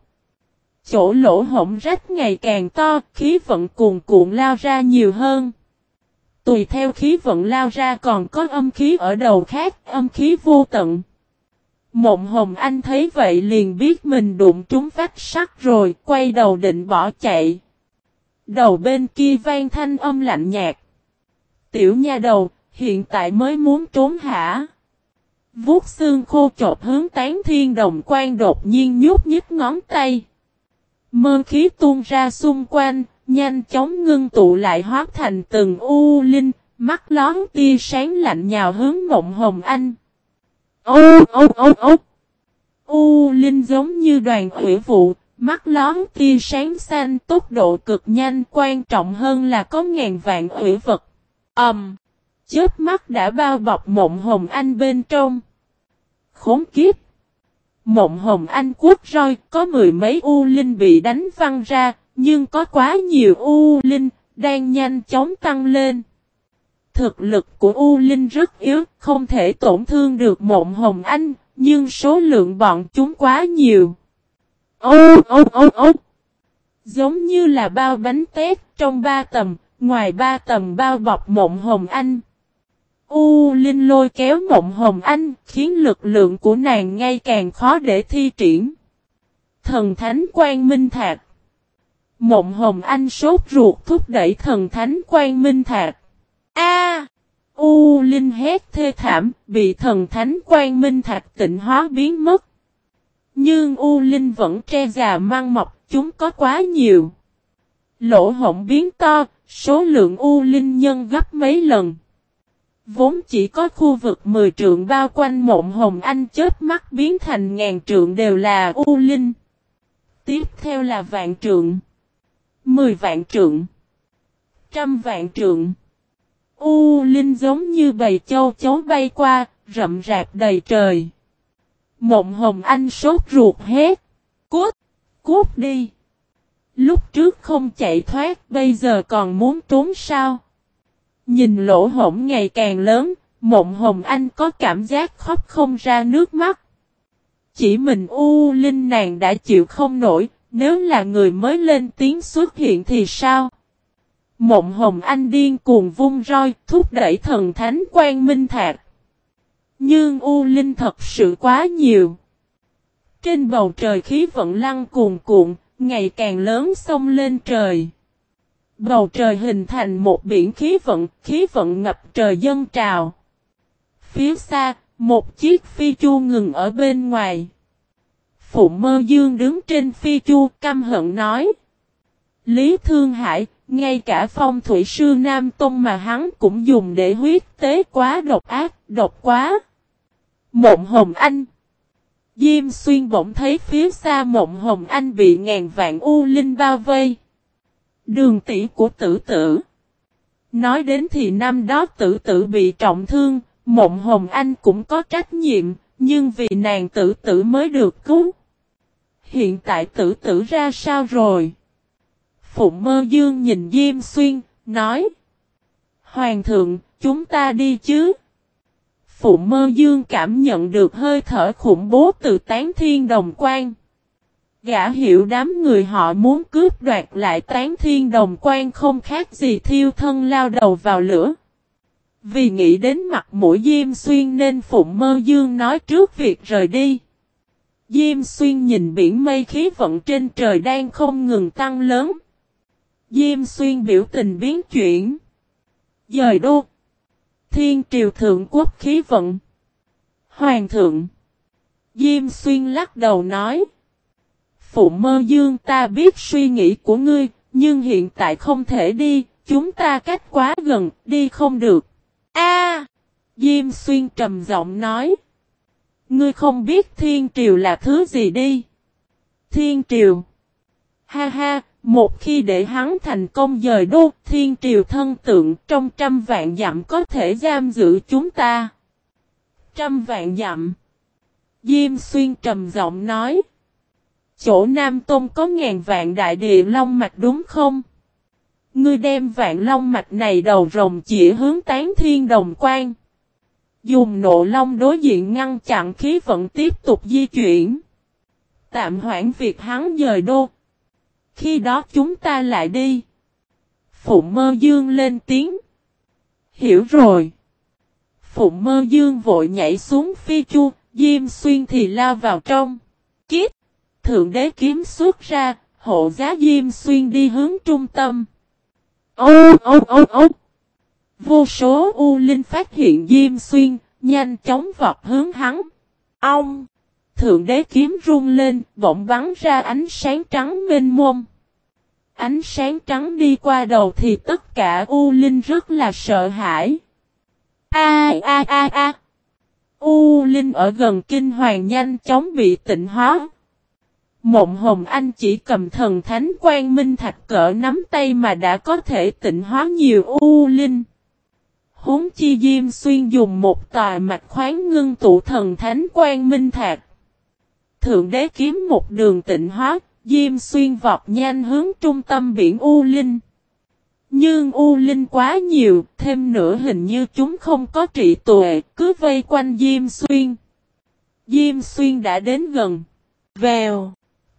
Chỗ lỗ hổng rách ngày càng to, khí vận cuồn cuộn lao ra nhiều hơn. Tùy theo khí vận lao ra còn có âm khí ở đầu khác, âm khí vô tận. Mộng Hồng Anh thấy vậy liền biết mình đụng trúng vách sắt rồi, quay đầu định bỏ chạy. Đầu bên kia vang thanh âm lạnh nhạt. Tiểu nha đầu, hiện tại mới muốn trốn hả? Vuốt xương khô chộp hướng tán thiên đồng quan đột nhiên nhút nhích ngón tay. Mơ khí tuôn ra xung quanh, nhanh chóng ngưng tụ lại hóa thành từng u linh, mắt lón tia sáng lạnh nhào hướng mộng hồng anh. Ô ô ô ô U linh giống như đoàn hủy vụ, mắt lón tia sáng xanh tốc độ cực nhanh quan trọng hơn là có ngàn vạn hủy vật. Ẩm! Um, chớp mắt đã bao bọc mộng hồng anh bên trong. Khốn kiếp! Mộng hồng anh quốc roi có mười mấy u linh bị đánh văng ra, nhưng có quá nhiều u linh, đang nhanh chóng tăng lên. Thực lực của u linh rất yếu, không thể tổn thương được mộng hồng anh, nhưng số lượng bọn chúng quá nhiều. Ô ô ô ô! Giống như là bao bánh tét trong ba tầm, ngoài ba tầm bao bọc mộng hồng anh. U Linh lôi kéo mộng hồng anh, khiến lực lượng của nàng ngay càng khó để thi triển. Thần Thánh Quang Minh Thạc Mộng hồng anh sốt ruột thúc đẩy thần Thánh Quang Minh Thạc. A! U Linh hét thê thảm, bị thần Thánh Quang Minh Thạc tịnh hóa biến mất. Nhưng U Linh vẫn tre già mang mọc, chúng có quá nhiều. Lỗ hổng biến to, số lượng U Linh nhân gấp mấy lần. Vốn chỉ có khu vực 10 trượng bao quanh mộng hồng anh chết mắt biến thành ngàn trượng đều là U Linh. Tiếp theo là vạn trượng. Mười vạn trượng. Trăm vạn trượng. U Linh giống như bầy châu chấu bay qua, rậm rạp đầy trời. Mộng hồng anh sốt ruột hết. Cút! Cút đi! Lúc trước không chạy thoát, bây giờ còn muốn trốn sao? Nhìn lỗ hổng ngày càng lớn, mộng hồng anh có cảm giác khóc không ra nước mắt. Chỉ mình U Linh nàng đã chịu không nổi, nếu là người mới lên tiếng xuất hiện thì sao? Mộng hồng anh điên cuồng vung roi, thúc đẩy thần thánh quan minh thạc. Nhưng U Linh thật sự quá nhiều. Trên bầu trời khí vận lăng cuồn cuộn, ngày càng lớn sông lên trời. Bầu trời hình thành một biển khí vận, khí vận ngập trời dân trào. Phía xa, một chiếc phi chu ngừng ở bên ngoài. Phụ mơ dương đứng trên phi chu căm hận nói. Lý Thương Hải, ngay cả phong thủy sư Nam Tông mà hắn cũng dùng để huyết tế quá độc ác, độc quá. Mộng Hồng Anh Diêm xuyên bỗng thấy phía xa mộng Hồng Anh bị ngàn vạn u linh bao vây. Đường tỷ của tử tử. Nói đến thì năm đó tử tử bị trọng thương, mộng hồng anh cũng có trách nhiệm, nhưng vì nàng tử tử mới được cứu. Hiện tại tử tử ra sao rồi? Phụng mơ dương nhìn Diêm Xuyên, nói. Hoàng thượng, chúng ta đi chứ? Phụng mơ dương cảm nhận được hơi thở khủng bố từ tán thiên đồng quan. Gã hiểu đám người họ muốn cướp đoạt lại tán thiên đồng quan không khác gì thiêu thân lao đầu vào lửa. Vì nghĩ đến mặt mũi Diêm Xuyên nên Phụng Mơ Dương nói trước việc rời đi. Diêm Xuyên nhìn biển mây khí vận trên trời đang không ngừng tăng lớn. Diêm Xuyên biểu tình biến chuyển. Dời đô. Thiên triều thượng quốc khí vận. Hoàng thượng. Diêm Xuyên lắc đầu nói. Phụ mơ dương ta biết suy nghĩ của ngươi, nhưng hiện tại không thể đi, chúng ta cách quá gần, đi không được. A! Diêm xuyên trầm giọng nói. Ngươi không biết thiên triều là thứ gì đi. Thiên triều. Ha ha, một khi để hắn thành công dời đô, thiên triều thân tượng trong trăm vạn dặm có thể giam giữ chúng ta. Trăm vạn dặm. Diêm xuyên trầm giọng nói. Chỗ Nam Tôn có ngàn vạn đại địa long mạch đúng không? Ngươi đem vạn long mạch này đầu rồng chỉ hướng tán thiên đồng quan. Dùng nộ long đối diện ngăn chặn khí vận tiếp tục di chuyển. Tạm hoãn việc hắn dời đô. Khi đó chúng ta lại đi. phụ mơ dương lên tiếng. Hiểu rồi. phụ mơ dương vội nhảy xuống phi chu, Diêm xuyên thì lao vào trong. Thượng đế kiếm xuất ra, hộ giá Diêm xuyên đi hướng trung tâm. Ô ô ô ô. Vô số U Linh phát hiện Diêm xuyên, nhanh chóng vọt hướng hắn. Ông. Thượng đế kiếm rung lên, bỗng bắn ra ánh sáng trắng mênh mông. Ánh sáng trắng đi qua đầu thì tất cả U Linh rất là sợ hãi. A a a a. U Linh ở gần kinh hoàng nhanh chóng bị tịnh hóa. Mộng Hồng Anh chỉ cầm thần thánh quan minh thạch cỡ nắm tay mà đã có thể tịnh hóa nhiều U Linh. Huống chi Diêm Xuyên dùng một tòa mạch khoáng ngưng tụ thần thánh quan minh thạch. Thượng đế kiếm một đường tịnh hóa, Diêm Xuyên vọt nhanh hướng trung tâm biển U Linh. Nhưng U Linh quá nhiều, thêm nữa hình như chúng không có trị tuệ, cứ vây quanh Diêm Xuyên. Diêm Xuyên đã đến gần. Vèo.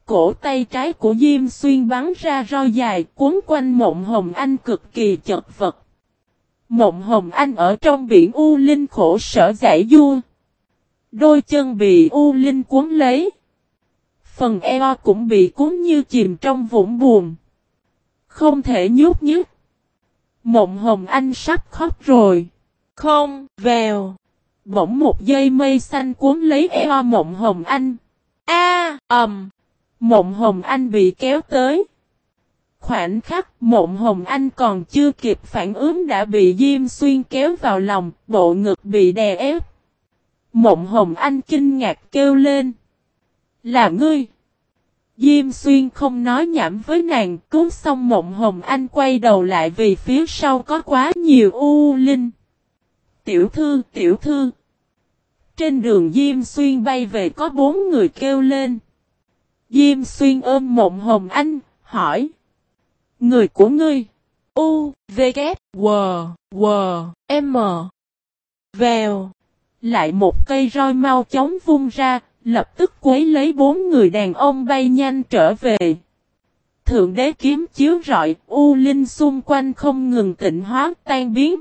Cổ tay trái của Diêm Xuyên bắn ra roi dài cuốn quanh mộng hồng anh cực kỳ chật vật. Mộng hồng anh ở trong biển U Linh khổ sở giải vua. Đôi chân bị U Linh cuốn lấy. Phần eo cũng bị cuốn như chìm trong vũng buồn. Không thể nhúc nhích. Mộng hồng anh sắp khóc rồi. Không, vèo. Bỗng một dây mây xanh cuốn lấy eo mộng hồng anh. A, ầm. Mộng hồng anh bị kéo tới. Khoảnh khắc mộng hồng anh còn chưa kịp phản ứng đã bị Diêm Xuyên kéo vào lòng, bộ ngực bị đè ép. Mộng hồng anh kinh ngạc kêu lên. Là ngươi. Diêm xuyên không nói nhảm với nàng, cứu xong mộng hồng anh quay đầu lại vì phía sau có quá nhiều u linh. Tiểu thư, tiểu thư. Trên đường Diêm xuyên bay về có bốn người kêu lên. Diêm xuyên ôm mộng hồng anh, hỏi. Người của ngươi. U, V, K, W, W, M. Vèo. Lại một cây roi mau chóng vung ra, lập tức quấy lấy bốn người đàn ông bay nhanh trở về. Thượng đế kiếm chiếu rọi, U Linh xung quanh không ngừng tịnh hóa tan biến.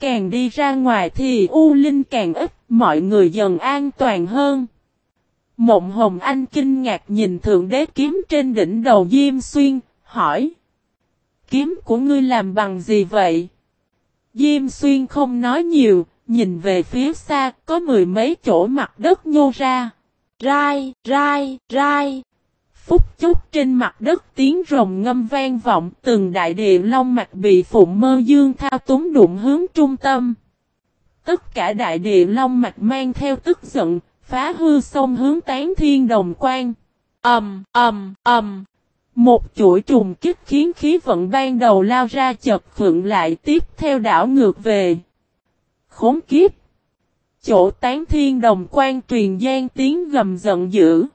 Càng đi ra ngoài thì U Linh càng ít, mọi người dần an toàn hơn. Mộng Hồng Anh kinh ngạc nhìn Thượng Đế kiếm trên đỉnh đầu Diêm Xuyên, hỏi. Kiếm của ngươi làm bằng gì vậy? Diêm Xuyên không nói nhiều, nhìn về phía xa, có mười mấy chỗ mặt đất nhô ra. Rai, rai, rai. Phúc chốc trên mặt đất tiếng rồng ngâm vang vọng từng đại địa long mạch bị phụng mơ dương thao túng đụng hướng trung tâm. Tất cả đại địa long mạch mang theo tức giận, phá hư sông hướng tán thiên đồng quan. Ầm, ầm, ầm. Một chuỗi trùng kích khiến khí vận ban đầu lao ra chật phượng lại tiếp theo đảo ngược về khốn kiếp. Chỗ tán thiên đồng quan truyền gian tiếng gầm giận dữ.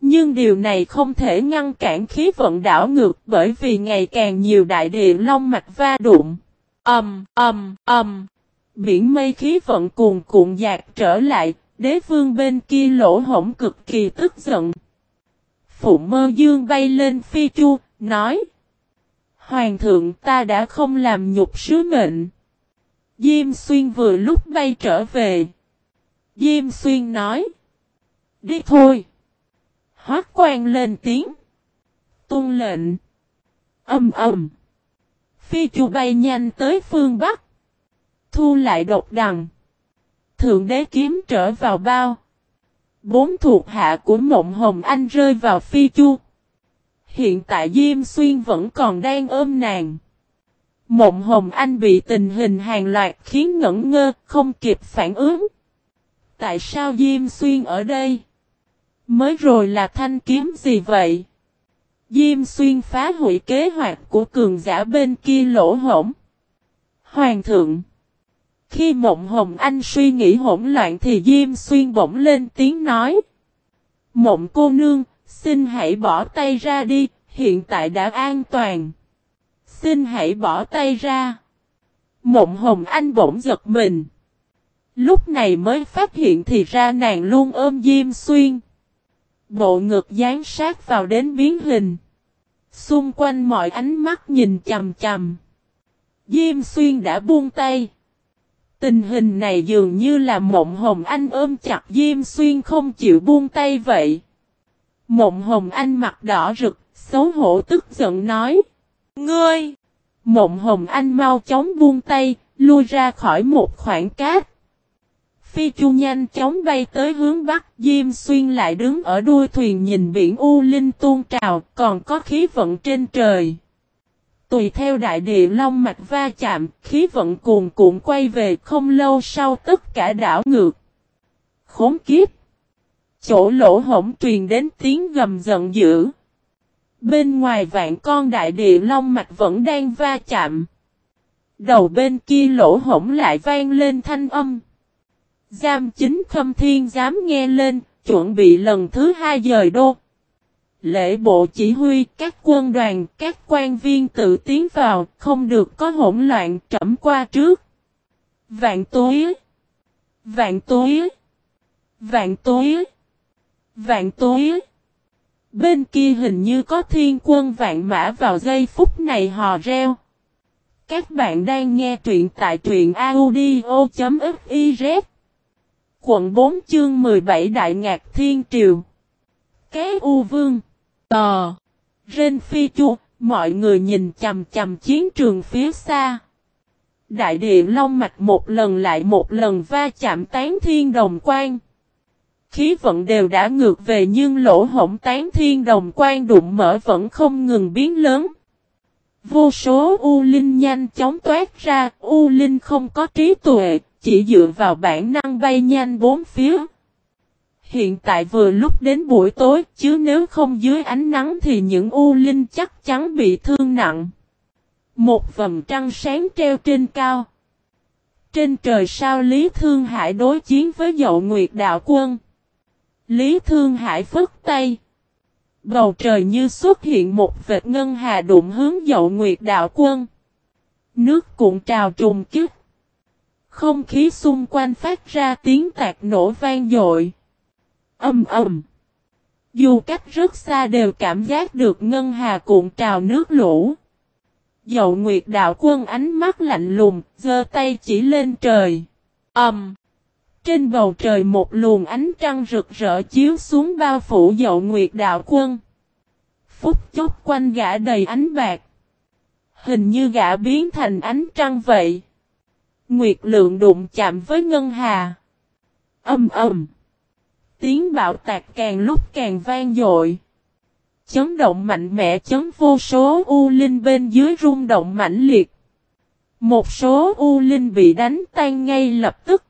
Nhưng điều này không thể ngăn cản khí vận đảo ngược bởi vì ngày càng nhiều đại địa long mạch va đụng. âm âm âm Biển mây khí vận cuồn cuộn dạt trở lại, đế vương bên kia lỗ hổng cực kỳ tức giận. Phụ mơ dương bay lên phi chu, nói. Hoàng thượng ta đã không làm nhục sứ mệnh. Diêm xuyên vừa lúc bay trở về. Diêm xuyên nói. Đi thôi. Hoác quan lên tiếng. Tôn lệnh. Âm ầm. Phi chu bay nhanh tới phương Bắc. Thu lại độc đằng. Thượng đế kiếm trở vào bao. Bốn thuộc hạ của mộng hồng anh rơi vào phi chu. Hiện tại Diêm Xuyên vẫn còn đang ôm nàng. Mộng Hồng Anh bị tình hình hàng loạt khiến ngẩn ngơ, không kịp phản ứng. Tại sao Diêm Xuyên ở đây? Mới rồi là thanh kiếm gì vậy? Diêm Xuyên phá hủy kế hoạch của cường giả bên kia lỗ hổng. Hoàng thượng khi Mộng Hồng Anh suy nghĩ hỗn loạn thì Diêm Xuyên bỗng lên tiếng nói. Mộng cô nương, xin hãy bỏ tay ra đi, hiện tại đã an toàn. Xin hãy bỏ tay ra. Mộng Hồng Anh bỗng giật mình. Lúc này mới phát hiện thì ra nàng luôn ôm Diêm Xuyên. Bộ ngực dán sát vào đến biến hình. Xung quanh mọi ánh mắt nhìn chầm chầm. Diêm Xuyên đã buông tay. Tình hình này dường như là Mộng Hồng Anh ôm chặt Diêm Xuyên không chịu buông tay vậy. Mộng Hồng Anh mặt đỏ rực, xấu hổ tức giận nói. Ngươi! Mộng Hồng Anh mau chóng buông tay, lui ra khỏi một khoảng cát. Phi Chu nhanh chóng bay tới hướng Bắc, Diêm Xuyên lại đứng ở đuôi thuyền nhìn biển U Linh tuôn trào, còn có khí vận trên trời. Tùy theo đại địa long mạch va chạm, khí vận cuồn cuộn quay về không lâu sau tất cả đảo ngược. Khốn kiếp! Chỗ lỗ hổng truyền đến tiếng gầm giận dữ. Bên ngoài vạn con đại địa long mạch vẫn đang va chạm. Đầu bên kia lỗ hổng lại vang lên thanh âm. Giam chính khâm thiên dám nghe lên, chuẩn bị lần thứ hai dời đô. Lễ bộ chỉ huy các quân đoàn, các quan viên tự tiến vào, không được có hỗn loạn trẩm qua trước. Vạn tối Vạn tối Vạn tối Vạn tối Bên kia hình như có thiên quân vạn mã vào giây phút này hò reo. Các bạn đang nghe truyện tại truyện audio.fiz Quận 4 chương 17 Đại Ngạc Thiên Triều. Cái U Vương. Tò. Rên Phi Chu Mọi người nhìn chầm chầm chiến trường phía xa. Đại địa Long Mạch một lần lại một lần va chạm tán thiên đồng quan Khí vận đều đã ngược về nhưng lỗ hổng tán thiên đồng quan đụng mở vẫn không ngừng biến lớn. Vô số U Linh nhanh chóng toát ra, U Linh không có trí tuệ, chỉ dựa vào bản năng bay nhanh bốn phía. Hiện tại vừa lúc đến buổi tối, chứ nếu không dưới ánh nắng thì những U Linh chắc chắn bị thương nặng. Một vầng trăng sáng treo trên cao. Trên trời sao Lý Thương Hải đối chiến với dậu Nguyệt Đạo Quân. Lý Thương Hải phất tay. Bầu trời như xuất hiện một vệt ngân hà đụng hướng dậu Nguyệt Đạo Quân. Nước cuộn trào trùng kích. Không khí xung quanh phát ra tiếng tạc nổ vang dội. Âm ầm. Dù cách rất xa đều cảm giác được ngân hà cuộn trào nước lũ. Dậu Nguyệt đạo quân ánh mắt lạnh lùng, giơ tay chỉ lên trời. Ầm. Um. Trên bầu trời một luồng ánh trăng rực rỡ chiếu xuống bao phủ dậu Nguyệt đạo quân. Phút chốc quanh gã đầy ánh bạc. Hình như gã biến thành ánh trăng vậy. Nguyệt lượng đụng chạm với ngân hà. Âm ầm. Tiếng bạo tạc càng lúc càng vang dội. Chấn động mạnh mẽ chấn vô số U Linh bên dưới rung động mãnh liệt. Một số U Linh bị đánh tan ngay lập tức.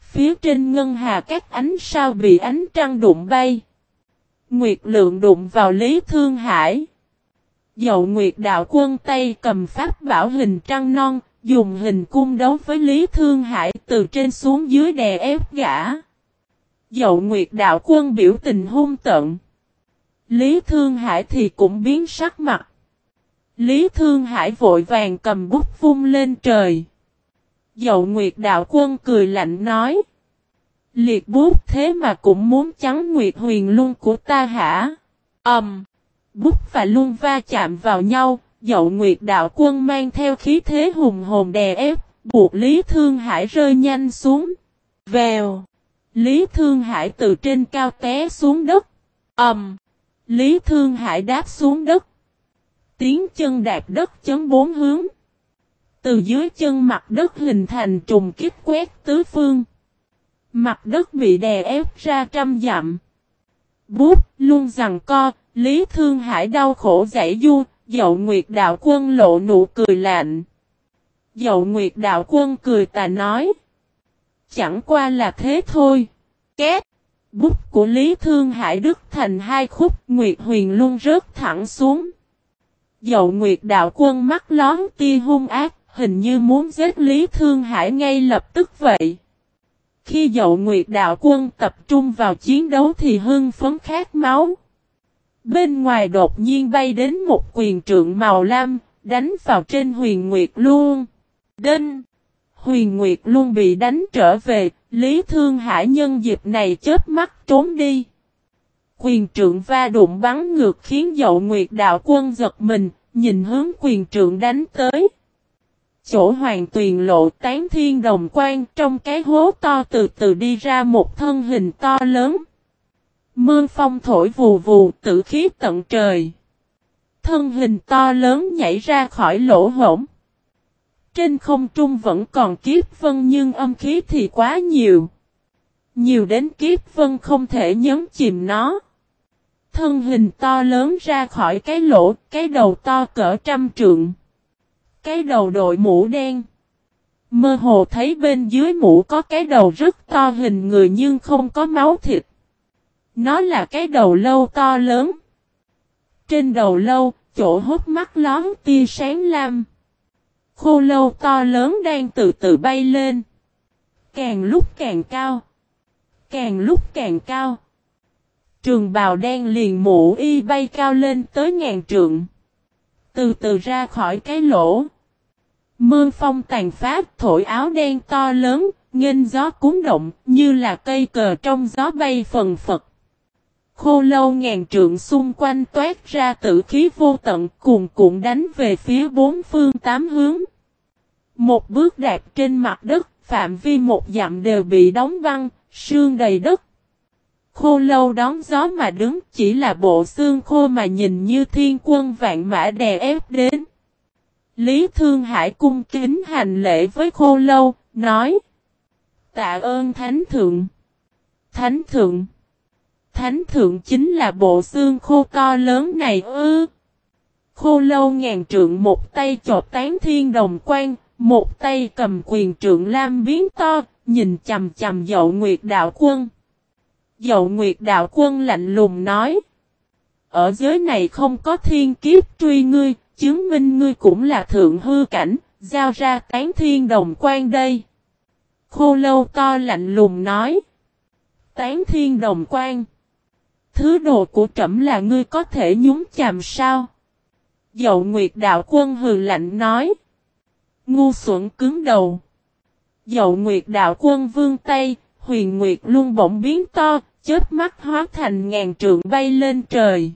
Phía trên ngân hà các ánh sao bị ánh trăng đụng bay. Nguyệt lượng đụng vào Lý Thương Hải. Dậu Nguyệt đạo quân tay cầm pháp bảo hình trăng non, dùng hình cung đấu với Lý Thương Hải từ trên xuống dưới đè ép gã. Dậu Nguyệt đạo quân biểu tình hung tận. Lý Thương Hải thì cũng biến sắc mặt. Lý Thương Hải vội vàng cầm bút vung lên trời. Dậu Nguyệt đạo quân cười lạnh nói. Liệt bút thế mà cũng muốn trắng Nguyệt huyền luân của ta hả? Ẩm. Um, bút và luân va chạm vào nhau, dậu Nguyệt đạo quân mang theo khí thế hùng hồn đè ép, buộc Lý Thương Hải rơi nhanh xuống. Vèo. Lý Thương Hải từ trên cao té xuống đất. Ẩm. Um, Lý Thương Hải đáp xuống đất. Tiếng chân đạp đất chấn bốn hướng. Từ dưới chân mặt đất hình thành trùng kích quét tứ phương. Mặt đất bị đè ép ra trăm dặm. Bút luôn rằng co, Lý Thương Hải đau khổ giải du, dậu Nguyệt Đạo Quân lộ nụ cười lạnh. Dậu Nguyệt Đạo Quân cười tà nói chẳng qua là thế thôi. Két! Bút của Lý Thương Hải Đức thành hai khúc Nguyệt Huyền luôn rớt thẳng xuống. Dậu Nguyệt đạo quân mắt lón tia hung ác, hình như muốn giết Lý Thương Hải ngay lập tức vậy. Khi dậu Nguyệt đạo quân tập trung vào chiến đấu thì hưng phấn khát máu. Bên ngoài đột nhiên bay đến một quyền trượng màu lam, đánh vào trên huyền Nguyệt luôn. Đinh! Huyền Nguyệt luôn bị đánh trở về, Lý Thương Hải nhân dịp này chết mắt trốn đi. Quyền trượng va đụng bắn ngược khiến dậu Nguyệt đạo quân giật mình, nhìn hướng quyền trượng đánh tới. Chỗ hoàng tuyền lộ tán thiên đồng quan trong cái hố to từ từ đi ra một thân hình to lớn. Mưa phong thổi vù vù tử khí tận trời. Thân hình to lớn nhảy ra khỏi lỗ hổng. Trên không trung vẫn còn kiếp vân nhưng âm khí thì quá nhiều. Nhiều đến kiếp vân không thể nhấn chìm nó. Thân hình to lớn ra khỏi cái lỗ, cái đầu to cỡ trăm trượng. Cái đầu đội mũ đen. Mơ hồ thấy bên dưới mũ có cái đầu rất to hình người nhưng không có máu thịt. Nó là cái đầu lâu to lớn. Trên đầu lâu, chỗ hốt mắt lón tia sáng lam. Khô lâu to lớn đang từ từ bay lên. Càng lúc càng cao. Càng lúc càng cao. Trường bào đen liền mũ y bay cao lên tới ngàn trượng. Từ từ ra khỏi cái lỗ. Mưa phong tàn phát thổi áo đen to lớn, nghênh gió cuốn động như là cây cờ trong gió bay phần phật. Khô lâu ngàn trượng xung quanh toát ra tử khí vô tận cuồn cuộn đánh về phía bốn phương tám hướng. Một bước đạp trên mặt đất, phạm vi một dặm đều bị đóng băng, sương đầy đất. Khô lâu đón gió mà đứng chỉ là bộ xương khô mà nhìn như thiên quân vạn mã đè ép đến. Lý Thương Hải cung kính hành lễ với khô lâu, nói. Tạ ơn Thánh Thượng. Thánh Thượng. Thánh Thượng chính là bộ xương khô to lớn này ư. Khô lâu ngàn trượng một tay chọt tán thiên đồng quan, một tay cầm quyền trượng lam biến to, nhìn chầm chầm dậu nguyệt đạo quân. Dậu nguyệt đạo quân lạnh lùng nói. Ở giới này không có thiên kiếp truy ngươi, chứng minh ngươi cũng là thượng hư cảnh, giao ra tán thiên đồng quan đây. Khô lâu to lạnh lùng nói. Tán thiên đồng quan. Thứ đồ của trẫm là ngươi có thể nhúng chàm sao? Dậu Nguyệt đạo quân hừ lạnh nói. Ngu xuẩn cứng đầu. Dậu Nguyệt đạo quân vương tay, huyền Nguyệt luôn bỗng biến to, chết mắt hóa thành ngàn trượng bay lên trời.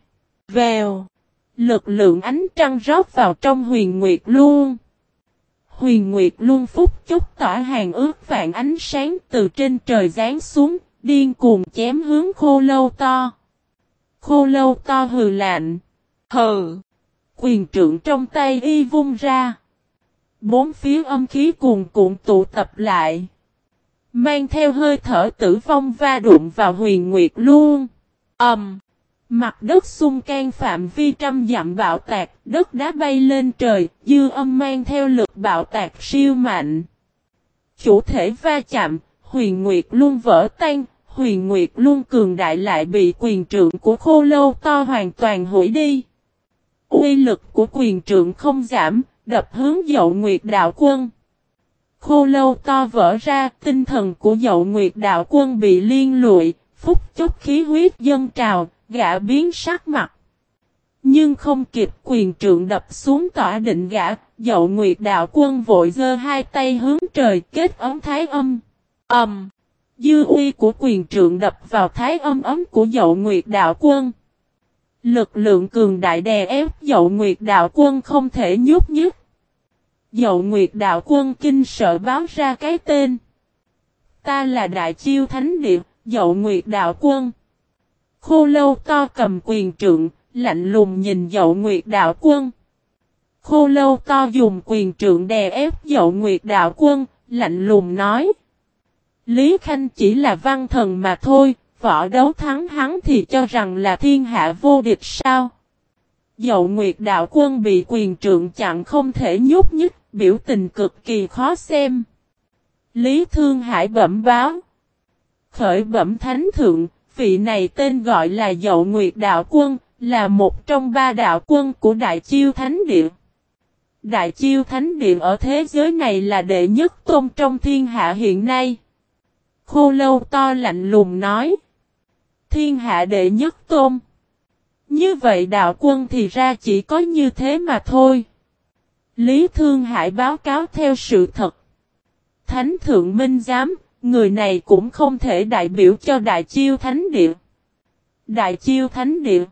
Vèo. Lực lượng ánh trăng rót vào trong huyền Nguyệt luôn. Huyền Nguyệt luôn phúc chốc tỏa hàng ước vạn ánh sáng từ trên trời rán xuống, điên cuồng chém hướng khô lâu to. Khô lâu to hừ lạnh. Hừ. Quyền trượng trong tay y vung ra. Bốn phía âm khí cuồn cuộn tụ tập lại. Mang theo hơi thở tử vong va đụng vào huyền nguyệt luôn. Ẩm. Um, mặt đất xung can phạm vi trăm dặm bạo tạc, đất đá bay lên trời, dư âm mang theo lực bạo tạc siêu mạnh. Chủ thể va chạm, huyền nguyệt luôn vỡ tan, huyền nguyệt luôn cường đại lại bị quyền trượng của khô lâu to hoàn toàn hủy đi. Uy lực của quyền trượng không giảm, đập hướng dậu nguyệt đạo quân. Khô lâu to vỡ ra, tinh thần của dậu nguyệt đạo quân bị liên lụi, phúc chốc khí huyết dân trào, gã biến sắc mặt. Nhưng không kịp quyền trượng đập xuống tỏa định gã, dậu nguyệt đạo quân vội giơ hai tay hướng trời kết ống thái âm. Âm! Dư uy của quyền trượng đập vào thái âm ấm của dậu nguyệt đạo quân. Lực lượng cường đại đè ép dậu nguyệt đạo quân không thể nhúc nhích. Dậu Nguyệt Đạo Quân kinh sợ báo ra cái tên. Ta là Đại Chiêu Thánh Điệp, Dậu Nguyệt Đạo Quân. Khô lâu to cầm quyền trượng, lạnh lùng nhìn Dậu Nguyệt Đạo Quân. Khô lâu to dùng quyền trượng đè ép Dậu Nguyệt Đạo Quân, lạnh lùng nói. Lý Khanh chỉ là văn thần mà thôi, võ đấu thắng hắn thì cho rằng là thiên hạ vô địch sao. Dậu Nguyệt Đạo Quân bị quyền trượng chặn không thể nhúc nhích biểu tình cực kỳ khó xem. Lý Thương Hải bẩm báo. Khởi bẩm thánh thượng, vị này tên gọi là Dậu Nguyệt Đạo Quân, là một trong ba đạo quân của Đại Chiêu Thánh Địa. Đại Chiêu Thánh Địa ở thế giới này là đệ nhất tôn trong thiên hạ hiện nay. Khô lâu to lạnh lùng nói. Thiên hạ đệ nhất tôn. Như vậy đạo quân thì ra chỉ có như thế mà thôi. Lý Thương Hải báo cáo theo sự thật. Thánh Thượng Minh Giám, người này cũng không thể đại biểu cho Đại Chiêu Thánh Địa. Đại Chiêu Thánh Địa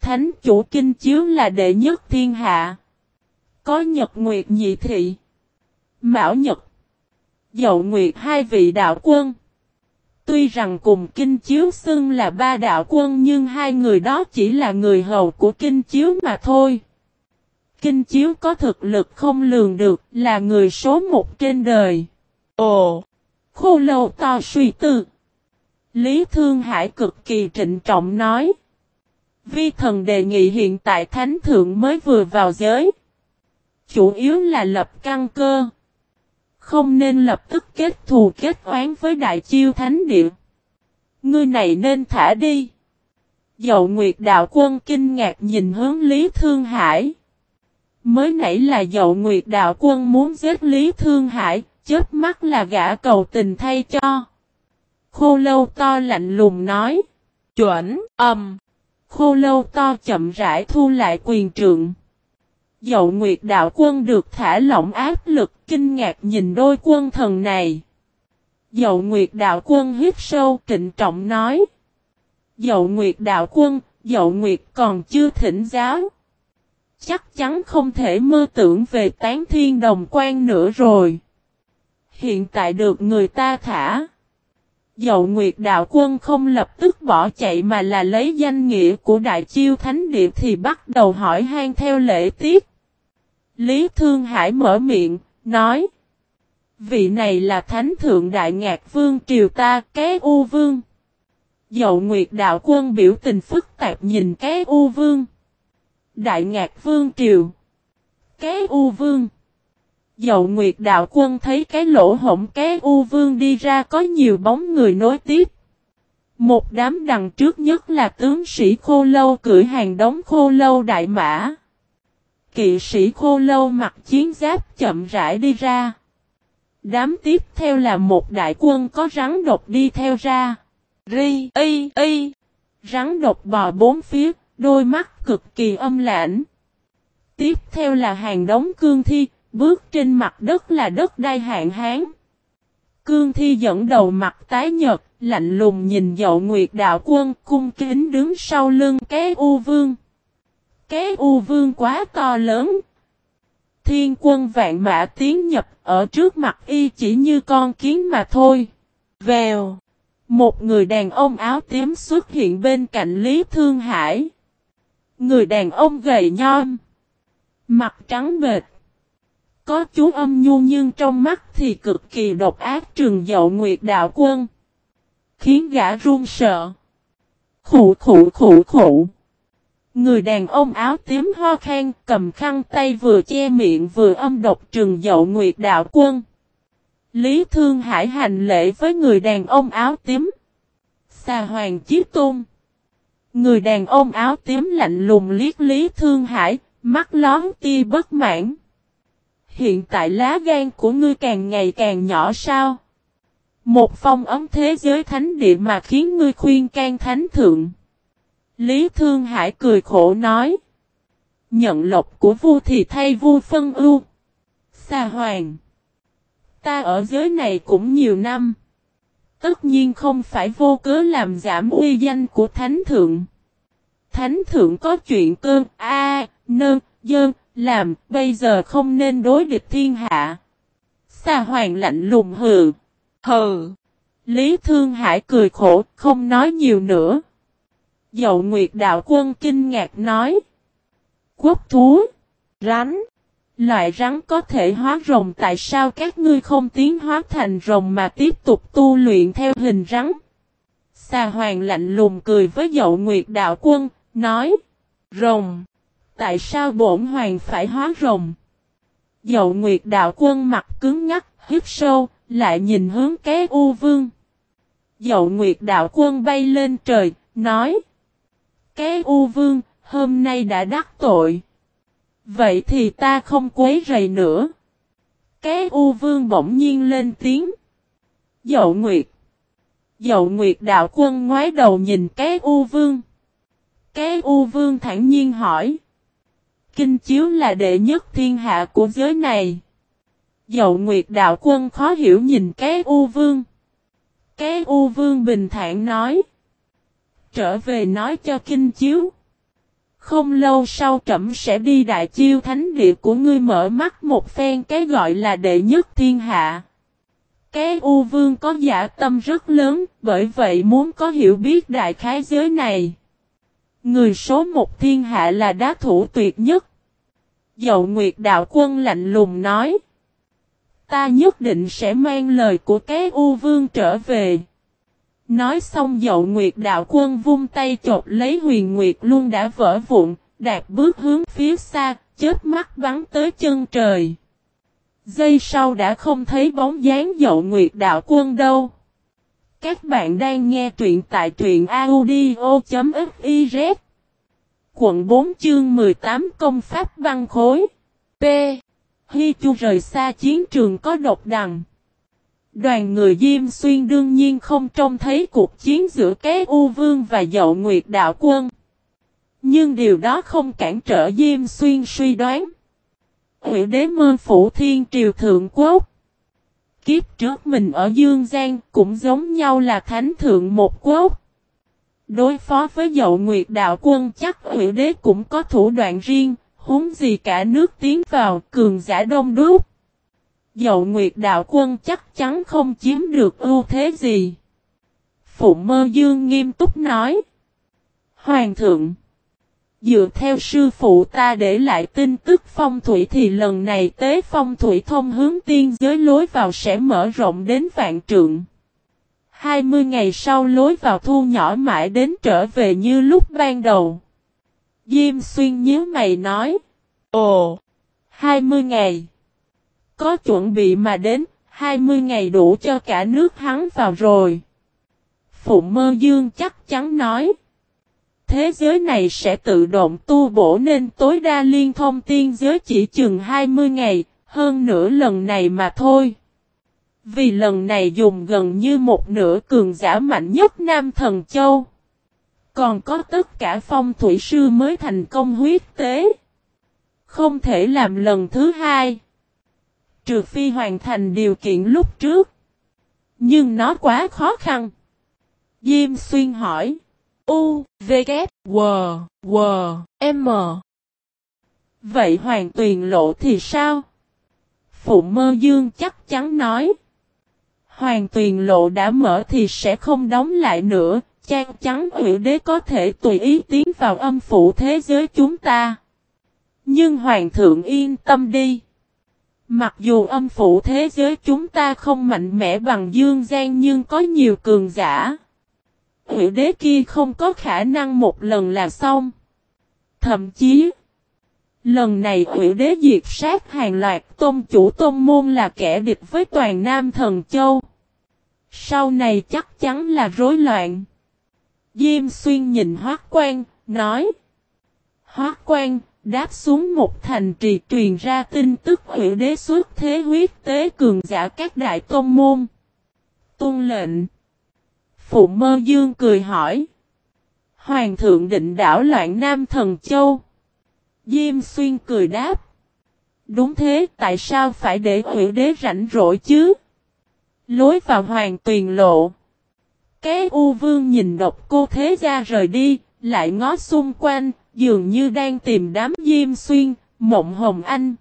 Thánh chủ kinh chiếu là đệ nhất thiên hạ. Có Nhật Nguyệt Nhị Thị. Mão Nhật. Dậu Nguyệt hai vị đạo quân. Tuy rằng cùng Kinh Chiếu xưng là ba đạo quân nhưng hai người đó chỉ là người hầu của Kinh Chiếu mà thôi. Kinh Chiếu có thực lực không lường được, là người số một trên đời. Ồ! Khô lâu to suy tư. Lý Thương Hải cực kỳ trịnh trọng nói. Vi thần đề nghị hiện tại Thánh Thượng mới vừa vào giới. Chủ yếu là lập căn cơ. Không nên lập tức kết thù kết oán với Đại Chiêu Thánh Điện. Ngươi này nên thả đi. Dậu Nguyệt Đạo Quân kinh ngạc nhìn hướng Lý Thương Hải. Mới nãy là Dậu Nguyệt Đạo Quân muốn giết Lý Thương Hải, chết mắt là gã cầu tình thay cho. Khô lâu to lạnh lùng nói. Chuẩn, âm. Khô lâu to chậm rãi thu lại quyền trượng. Dậu Nguyệt Đạo Quân được thả lỏng áp lực kinh ngạc nhìn đôi quân thần này. Dậu Nguyệt Đạo Quân hít sâu trịnh trọng nói. Dậu Nguyệt Đạo Quân, Dậu Nguyệt còn chưa thỉnh giáo. Chắc chắn không thể mơ tưởng về tán thiên đồng quan nữa rồi. Hiện tại được người ta thả. Dậu Nguyệt Đạo Quân không lập tức bỏ chạy mà là lấy danh nghĩa của Đại Chiêu Thánh Địa thì bắt đầu hỏi han theo lễ tiết. Lý Thương Hải mở miệng, nói. Vị này là Thánh Thượng Đại Ngạc Vương Triều ta, cái U Vương. Dậu Nguyệt Đạo Quân biểu tình phức tạp nhìn cái U Vương. Đại Ngạc Vương Triều. Cái U Vương. Dậu Nguyệt Đạo Quân thấy cái lỗ hổng cái U Vương đi ra có nhiều bóng người nối tiếp. Một đám đằng trước nhất là tướng sĩ khô lâu cưỡi hàng đống khô lâu đại mã. Kỵ sĩ khô lâu mặc chiến giáp chậm rãi đi ra. Đám tiếp theo là một đại quân có rắn độc đi theo ra. Ri, y, y. Rắn độc bò bốn phía, đôi mắt cực kỳ âm lãnh. Tiếp theo là hàng đống cương thi, bước trên mặt đất là đất đai hạn hán. Cương thi dẫn đầu mặt tái nhật, lạnh lùng nhìn dậu nguyệt đạo quân cung kính đứng sau lưng cái u vương. Cái u vương quá to lớn. Thiên quân vạn mã tiến nhập ở trước mặt y chỉ như con kiến mà thôi. Vèo. Một người đàn ông áo tím xuất hiện bên cạnh Lý Thương Hải. Người đàn ông gầy nhom. Mặt trắng bệt. Có chú âm nhu nhưng trong mắt thì cực kỳ độc ác trường dậu nguyệt đạo quân. Khiến gã run sợ. Khủ khủ khủ khủ. Người đàn ông áo tím ho khan cầm khăn tay vừa che miệng vừa âm độc trừng dậu nguyệt đạo quân. Lý Thương Hải hành lễ với người đàn ông áo tím. Xà hoàng chí tôn. Người đàn ông áo tím lạnh lùng liếc Lý Thương Hải, mắt lón tia bất mãn. Hiện tại lá gan của ngươi càng ngày càng nhỏ sao? Một phong ấm thế giới thánh địa mà khiến ngươi khuyên can thánh thượng. Lý Thương Hải cười khổ nói. Nhận lộc của vua thì thay vua phân ưu. Xa hoàng. Ta ở giới này cũng nhiều năm. Tất nhiên không phải vô cớ làm giảm uy danh của Thánh Thượng. Thánh Thượng có chuyện cơn A, nơn, dơn, làm bây giờ không nên đối địch thiên hạ. Xa hoàng lạnh lùng hừ. Hừ. Lý Thương Hải cười khổ, không nói nhiều nữa. Dậu Nguyệt Đạo Quân kinh ngạc nói. Quốc thú. Rắn. Loại rắn có thể hóa rồng tại sao các ngươi không tiến hóa thành rồng mà tiếp tục tu luyện theo hình rắn? Xà hoàng lạnh lùng cười với dậu Nguyệt Đạo Quân, nói. Rồng. Tại sao bổn hoàng phải hóa rồng? Dậu Nguyệt Đạo Quân mặt cứng ngắc, hít sâu, lại nhìn hướng cái U Vương. Dậu Nguyệt Đạo Quân bay lên trời, nói. Cái U Vương, hôm nay đã đắc tội. Vậy thì ta không quấy rầy nữa. Cái U Vương bỗng nhiên lên tiếng. Dậu Nguyệt. Dậu Nguyệt Đạo Quân ngoái đầu nhìn cái U Vương. Cái U Vương thản nhiên hỏi. Kinh chiếu là đệ nhất thiên hạ của giới này. Dậu Nguyệt Đạo Quân khó hiểu nhìn cái U Vương. Cái U Vương bình thản nói. Trở về nói cho kinh chiếu. Không lâu sau trẫm sẽ đi đại chiêu thánh địa của ngươi mở mắt một phen cái gọi là đệ nhất thiên hạ. Cái U Vương có giả tâm rất lớn, bởi vậy muốn có hiểu biết đại khái giới này. Người số một thiên hạ là đá thủ tuyệt nhất. Dậu Nguyệt Đạo Quân lạnh lùng nói. Ta nhất định sẽ mang lời của cái U Vương trở về. Nói xong dậu Nguyệt Đạo Quân vung tay chộp lấy huyền Nguyệt luôn đã vỡ vụn, đạt bước hướng phía xa, chết mắt bắn tới chân trời. Giây sau đã không thấy bóng dáng dậu Nguyệt Đạo Quân đâu. Các bạn đang nghe truyện tại truyện audio.fiz Quận 4 chương 18 công pháp văn khối P. hy Chu rời xa chiến trường có độc đằng. Đoàn người Diêm Xuyên đương nhiên không trông thấy cuộc chiến giữa cái U Vương và Dậu Nguyệt Đạo Quân. Nhưng điều đó không cản trở Diêm Xuyên suy đoán. Hữu đế mơ phủ thiên triều thượng quốc. Kiếp trước mình ở Dương Giang cũng giống nhau là thánh thượng một quốc. Đối phó với dậu nguyệt đạo quân chắc hữu đế cũng có thủ đoạn riêng, húng gì cả nước tiến vào cường giả đông đúc. Dậu nguyệt đạo quân chắc chắn không chiếm được ưu thế gì. Phụ mơ dương nghiêm túc nói. Hoàng thượng. Dựa theo sư phụ ta để lại tin tức phong thủy thì lần này tế phong thủy thông hướng tiên giới lối vào sẽ mở rộng đến vạn trượng. 20 ngày sau lối vào thu nhỏ mãi đến trở về như lúc ban đầu. Diêm xuyên nhớ mày nói. Ồ! 20 ngày. Có chuẩn bị mà đến, 20 ngày đủ cho cả nước hắn vào rồi. Phụ mơ dương chắc chắn nói. Thế giới này sẽ tự động tu bổ nên tối đa liên thông tiên giới chỉ chừng 20 ngày, hơn nửa lần này mà thôi. Vì lần này dùng gần như một nửa cường giả mạnh nhất Nam Thần Châu. Còn có tất cả phong thủy sư mới thành công huyết tế. Không thể làm lần thứ hai. Trừ phi hoàn thành điều kiện lúc trước. Nhưng nó quá khó khăn. Diêm xuyên hỏi. U, V, K, W, W, M. Vậy hoàng tuyền lộ thì sao? Phụ mơ dương chắc chắn nói. Hoàng tuyền lộ đã mở thì sẽ không đóng lại nữa, chắc chắn hữu đế có thể tùy ý tiến vào âm phủ thế giới chúng ta. Nhưng hoàng thượng yên tâm đi. Mặc dù âm phủ thế giới chúng ta không mạnh mẽ bằng dương gian nhưng có nhiều cường giả. Hữu đế kia không có khả năng một lần là xong. Thậm chí, lần này hữu đế diệt sát hàng loạt tôn chủ tôn môn là kẻ địch với toàn Nam Thần Châu. Sau này chắc chắn là rối loạn. Diêm xuyên nhìn hoác quan, nói. Hoác quan, đáp xuống một thành trì truyền ra tin tức hữu đế xuất thế huyết tế cường giả các đại tôn môn. Tôn lệnh. Phụ mơ dương cười hỏi. Hoàng thượng định đảo loạn Nam Thần Châu. Diêm xuyên cười đáp. Đúng thế, tại sao phải để hữu đế rảnh rỗi chứ? Lối vào hoàng tuyền lộ. Cái U Vương nhìn độc cô thế gia rời đi, lại ngó xung quanh, dường như đang tìm đám Diêm Xuyên, Mộng Hồng Anh.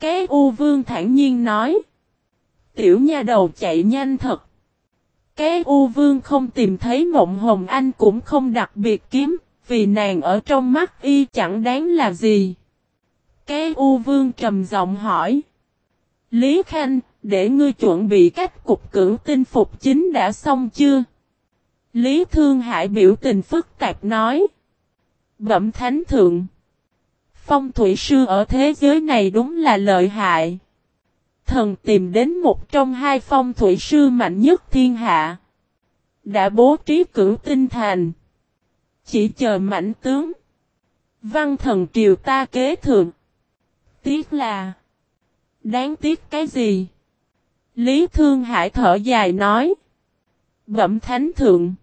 Cái U Vương thản nhiên nói. Tiểu nha đầu chạy nhanh thật. Cái U Vương không tìm thấy Mộng Hồng Anh cũng không đặc biệt kiếm, vì nàng ở trong mắt y chẳng đáng là gì. Cái U Vương trầm giọng hỏi. Lý Khanh, để ngươi chuẩn bị cách cục cử tinh phục chính đã xong chưa? Lý Thương Hải biểu tình phức tạp nói. Bẩm Thánh Thượng. Phong thủy sư ở thế giới này đúng là lợi hại. thần tìm đến một trong hai phong thủy sư mạnh nhất thiên hạ. Đã bố trí cửu tinh thành. Chỉ chờ mảnh tướng. Văn thần triều ta kế thượng. Tiếc là. Đáng tiếc cái gì? Lý Thương Hải thở dài nói. Bẩm thánh thượng.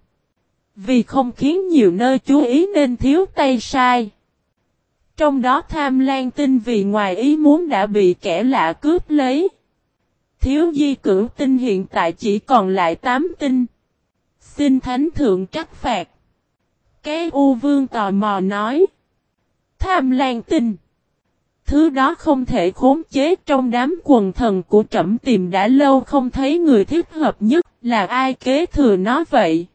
Vì không khiến nhiều nơi chú ý nên thiếu tay sai. Trong đó tham lan tinh vì ngoài ý muốn đã bị kẻ lạ cướp lấy. Thiếu di cử tinh hiện tại chỉ còn lại 8 tinh. Xin thánh thượng trách phạt. Cái U Vương tò mò nói. Tham lan tinh. Thứ đó không thể khống chế trong đám quần thần của trẫm tìm đã lâu không thấy người thích hợp nhất là ai kế thừa nó vậy.